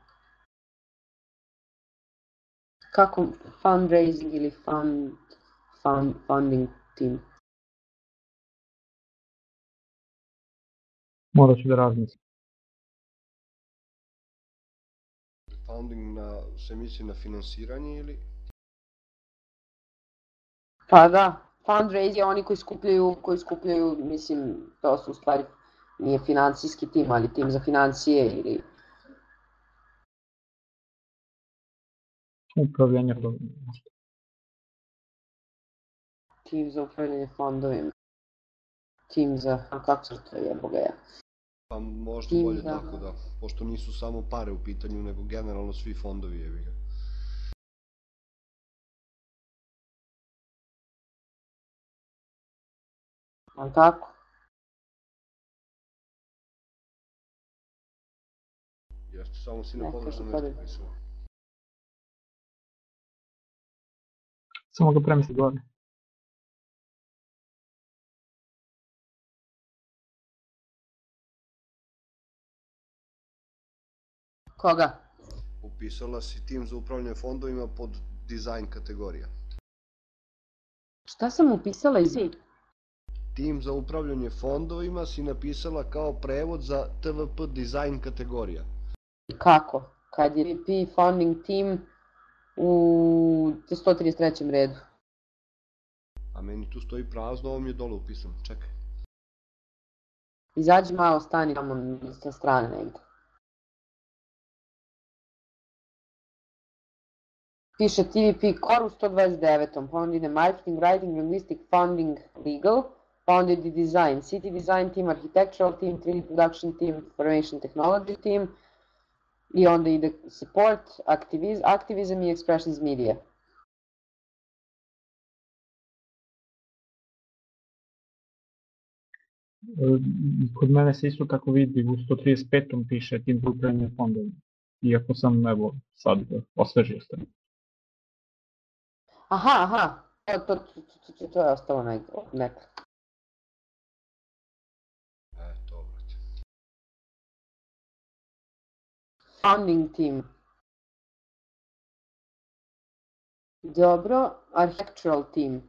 Kako fundraising ili fund, fund, funding team? Morat ću da razmislim. Founding na, se misli na finansiranje ili? Pa da, fundraise je oni koji skupljaju, koji skupljaju, mislim, to su u stvari, nije financijski tim, ali tim za financije ili Upravljanje fondovima. tim za upravljanje fondovima. Tim za, a kako se to je, boga ja. Pa možda Tim bolje za- tako da, pošto nisu samo pare u pitanju, nego generalno svi fondovi jevi ga. Ali tako? Jeste, samo si na Nekako pogrešno to mesto da- pisao. Samo ga premisli gore. Koga? Upisala si tim za upravljanje fondovima pod dizajn kategorija. Šta sam upisala iz Tim za upravljanje fondovima si napisala kao prevod za TVP dizajn kategorija. Kako? Kad je VP founding team u 133. redu. A meni tu stoji prazno, ovo mi je dole upisano. Čekaj. Izađi malo, stani tamo sa strane negde. Piše TVP Core u 129. Founded in Marketing, Writing, Linguistic, Founding, Legal, Founded in Design, City Design Team, Architectural Team, 3D Production Team, Information Technology Team, i onda ide Support, Activism, activism i Expressions Media. Kod mene se isto tako vidi, u 135. piše tim za upravljanje fondovima. Iako sam, evo, sad osvežio sam. Aha, aha, to, to, to, to, je ostalo negde, neka. Founding team. Dobro, architectural team.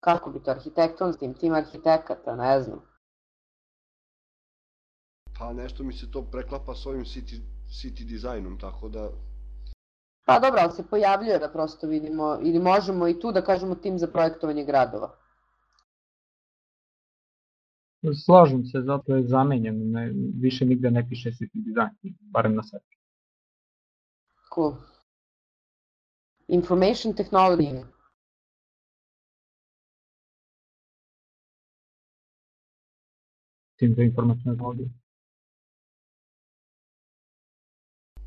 Kako bi to, arhitektonski team, tim arhitekata, ne znam. Pa nešto mi se to preklapa s ovim city, city dizajnom, tako da Pa dobro, ali se pojavljuje da prosto vidimo, ili možemo i tu da kažemo tim za projektovanje gradova. Slažem se, zato je zamenjeno, ne, više nigde ne piše city design, barem na sebi. Cool. Information technology. Tim za informacijne tehnologije.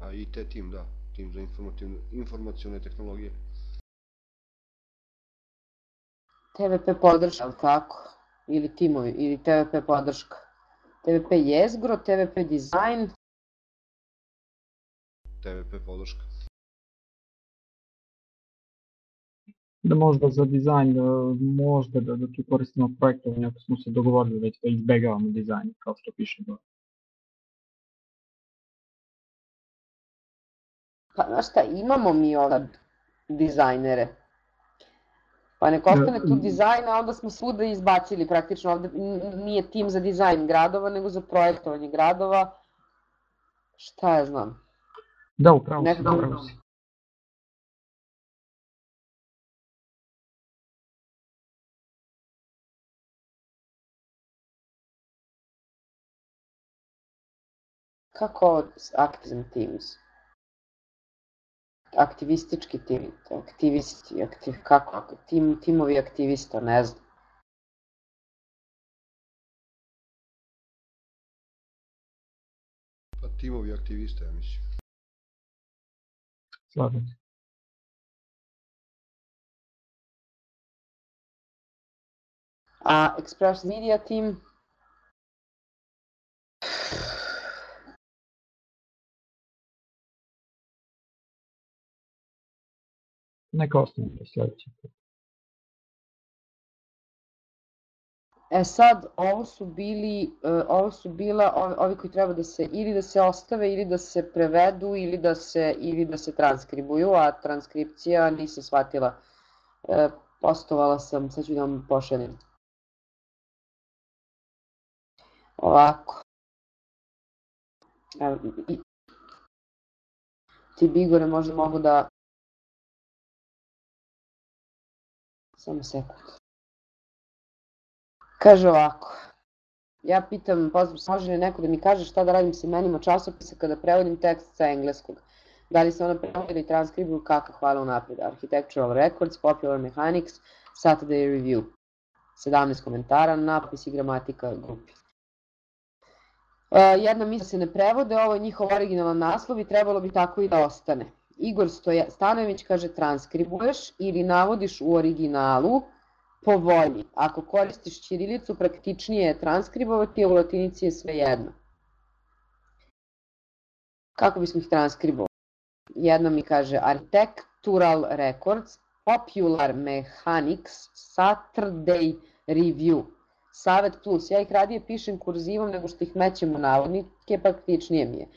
a IT tim, da, tim za informacione tehnologije. TVP podrška, ali tako? Ili timovi, ili TVP podrška. TVP jezgro, TVP dizajn, TVP podrška. Da možda za dizajn, e, možda da, da tu koristimo projektovanje ako smo se dogovorili već da izbegavamo dizajn, kao što piše gore. Pa znaš šta, imamo mi ove dizajnere. Pa nek ostane tu Mm. dizajn, a onda smo svuda izbacili praktično ovde nije tim za dizajn gradova, nego za projektovanje gradova. Šta ja znam. Da, upravo si, Nekako- upravo si. Kako ovo activism teams? Aktivistički tim, aktivisti, aktiv, kako, tim, timovi aktivista, ne znam. Pa timovi aktivista, ja mislim. Slažem se. A Express Media Team? Neka ostane do sledeće. E sad, ovo su bili, e, ovo su bila ovi, koji treba da se, ili da se ostave, ili da se prevedu, ili da se, ili da se transkribuju, a transkripcija nisam shvatila. E, postovala sam, sad ću da vam pošaljem. Ovako. I- ti bi Igore možda mogu da... Samo sekund. Kaže ovako. Ja pitam, pozdrav, može li neko da mi kaže šta da radim sa imenima časopisa kada prevodim tekst sa engleskog? Da li se ona prevodi ili transkribuju kako hvala unapred? Architectural Records, Popular Mechanics, Saturday Review. 17 komentara, napis i gramatika grupi. Uh, jedna misla se ne prevode, ovo je njihov originalan naslov i trebalo bi tako i da ostane. Igor Stoja, Stanojević kaže transkribuješ ili navodiš u originalu po volji. Ako koristiš ćirilicu, praktičnije je transkribovati, a u latinici je sve jedno. Kako bismo ih transkribovali? Jedna mi kaže Architectural Records, Popular Mechanics, Saturday Review. Savet plus, ja ih radije pišem kurzivom nego što ih mećem u navodnike, praktičnije mi je.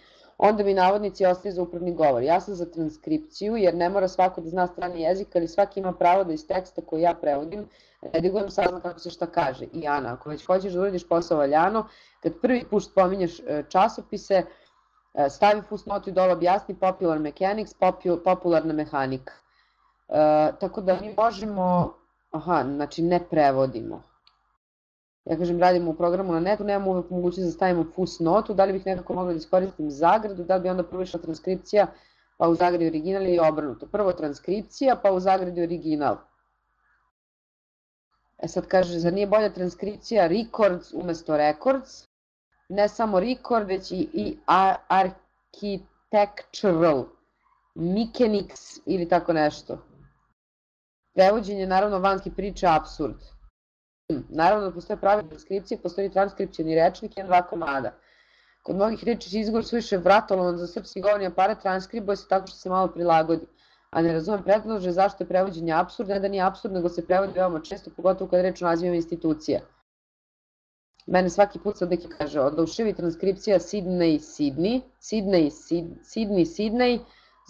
Onda mi navodnici ostaju za upravni govor. Ja sam za transkripciju jer ne mora svako da zna strani jezik, ali svaki ima pravo da iz teksta koji ja prevodim redigujem sazna kako se šta kaže. I Ana, ako već hoćeš da uradiš posao valjano, kad prvi put spominješ e, časopise, e, stavi fusnotu i dole objasni popular mechanics, popularna mehanika. E, tako da mi možemo, aha, znači ne prevodimo. Ja kažem, radimo u programu na netu, nemamo uvek mogućnost da stavimo fusnotu, da li bih nekako mogla da iskoristim zagradu, da li bi onda prvo išla transkripcija, pa u zagradi original ili obrnuto. Prvo transkripcija, pa u zagradi original. E sad kaže, zar nije bolja transkripcija records umesto records? Ne samo record, već i, i architectural, mechanics ili tako nešto. Prevođenje, naravno, vanski priče, absurd. Naravno da postoje pravi transkripcije, postoji transkripcijani rečnik i dva komada. Kod mnogih reči izgovor suviše vratolovan za srpski govorni aparat transkribuje se tako što se malo prilagodi. A ne razumem predlože zašto je prevođenje absurd, ne da nije absurd, nego se prevodi veoma često, pogotovo kada reč o nazivima institucija. Mene svaki put sad neki kaže, oduševi transkripcija Sydney, Sydney, Sydney, Sydney, Sydney,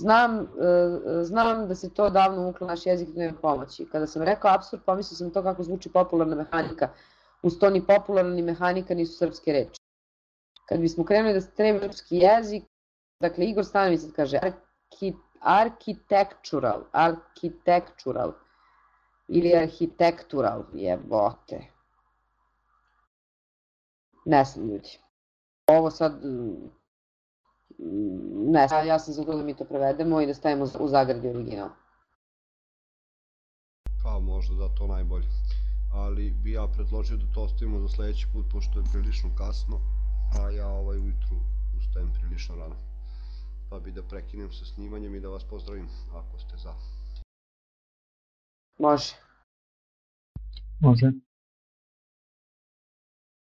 Znam, e, znam da se to davno uklo naš jezik da nema pomoći. Kada sam rekao absurd, pomislio sam to kako zvuči popularna mehanika. Uz to ni popularna ni mehanika nisu srpske reči. Kad bismo krenuli da stremi srpski jezik, dakle Igor Stanović kaže arki, architectural, architectural ili architectural, jebote. Ne znam ljudi. Ovo sad ne, ja sam za to da mi to prevedemo i da stavimo u zagradi original. Pa možda da to najbolje. Ali bi ja predložio da to ostavimo za sledeći put, pošto je prilično kasno, a ja ovaj ujutru ustajem prilično rano. Pa bi da prekinem sa snimanjem i da vas pozdravim, ako ste za. Može. Može.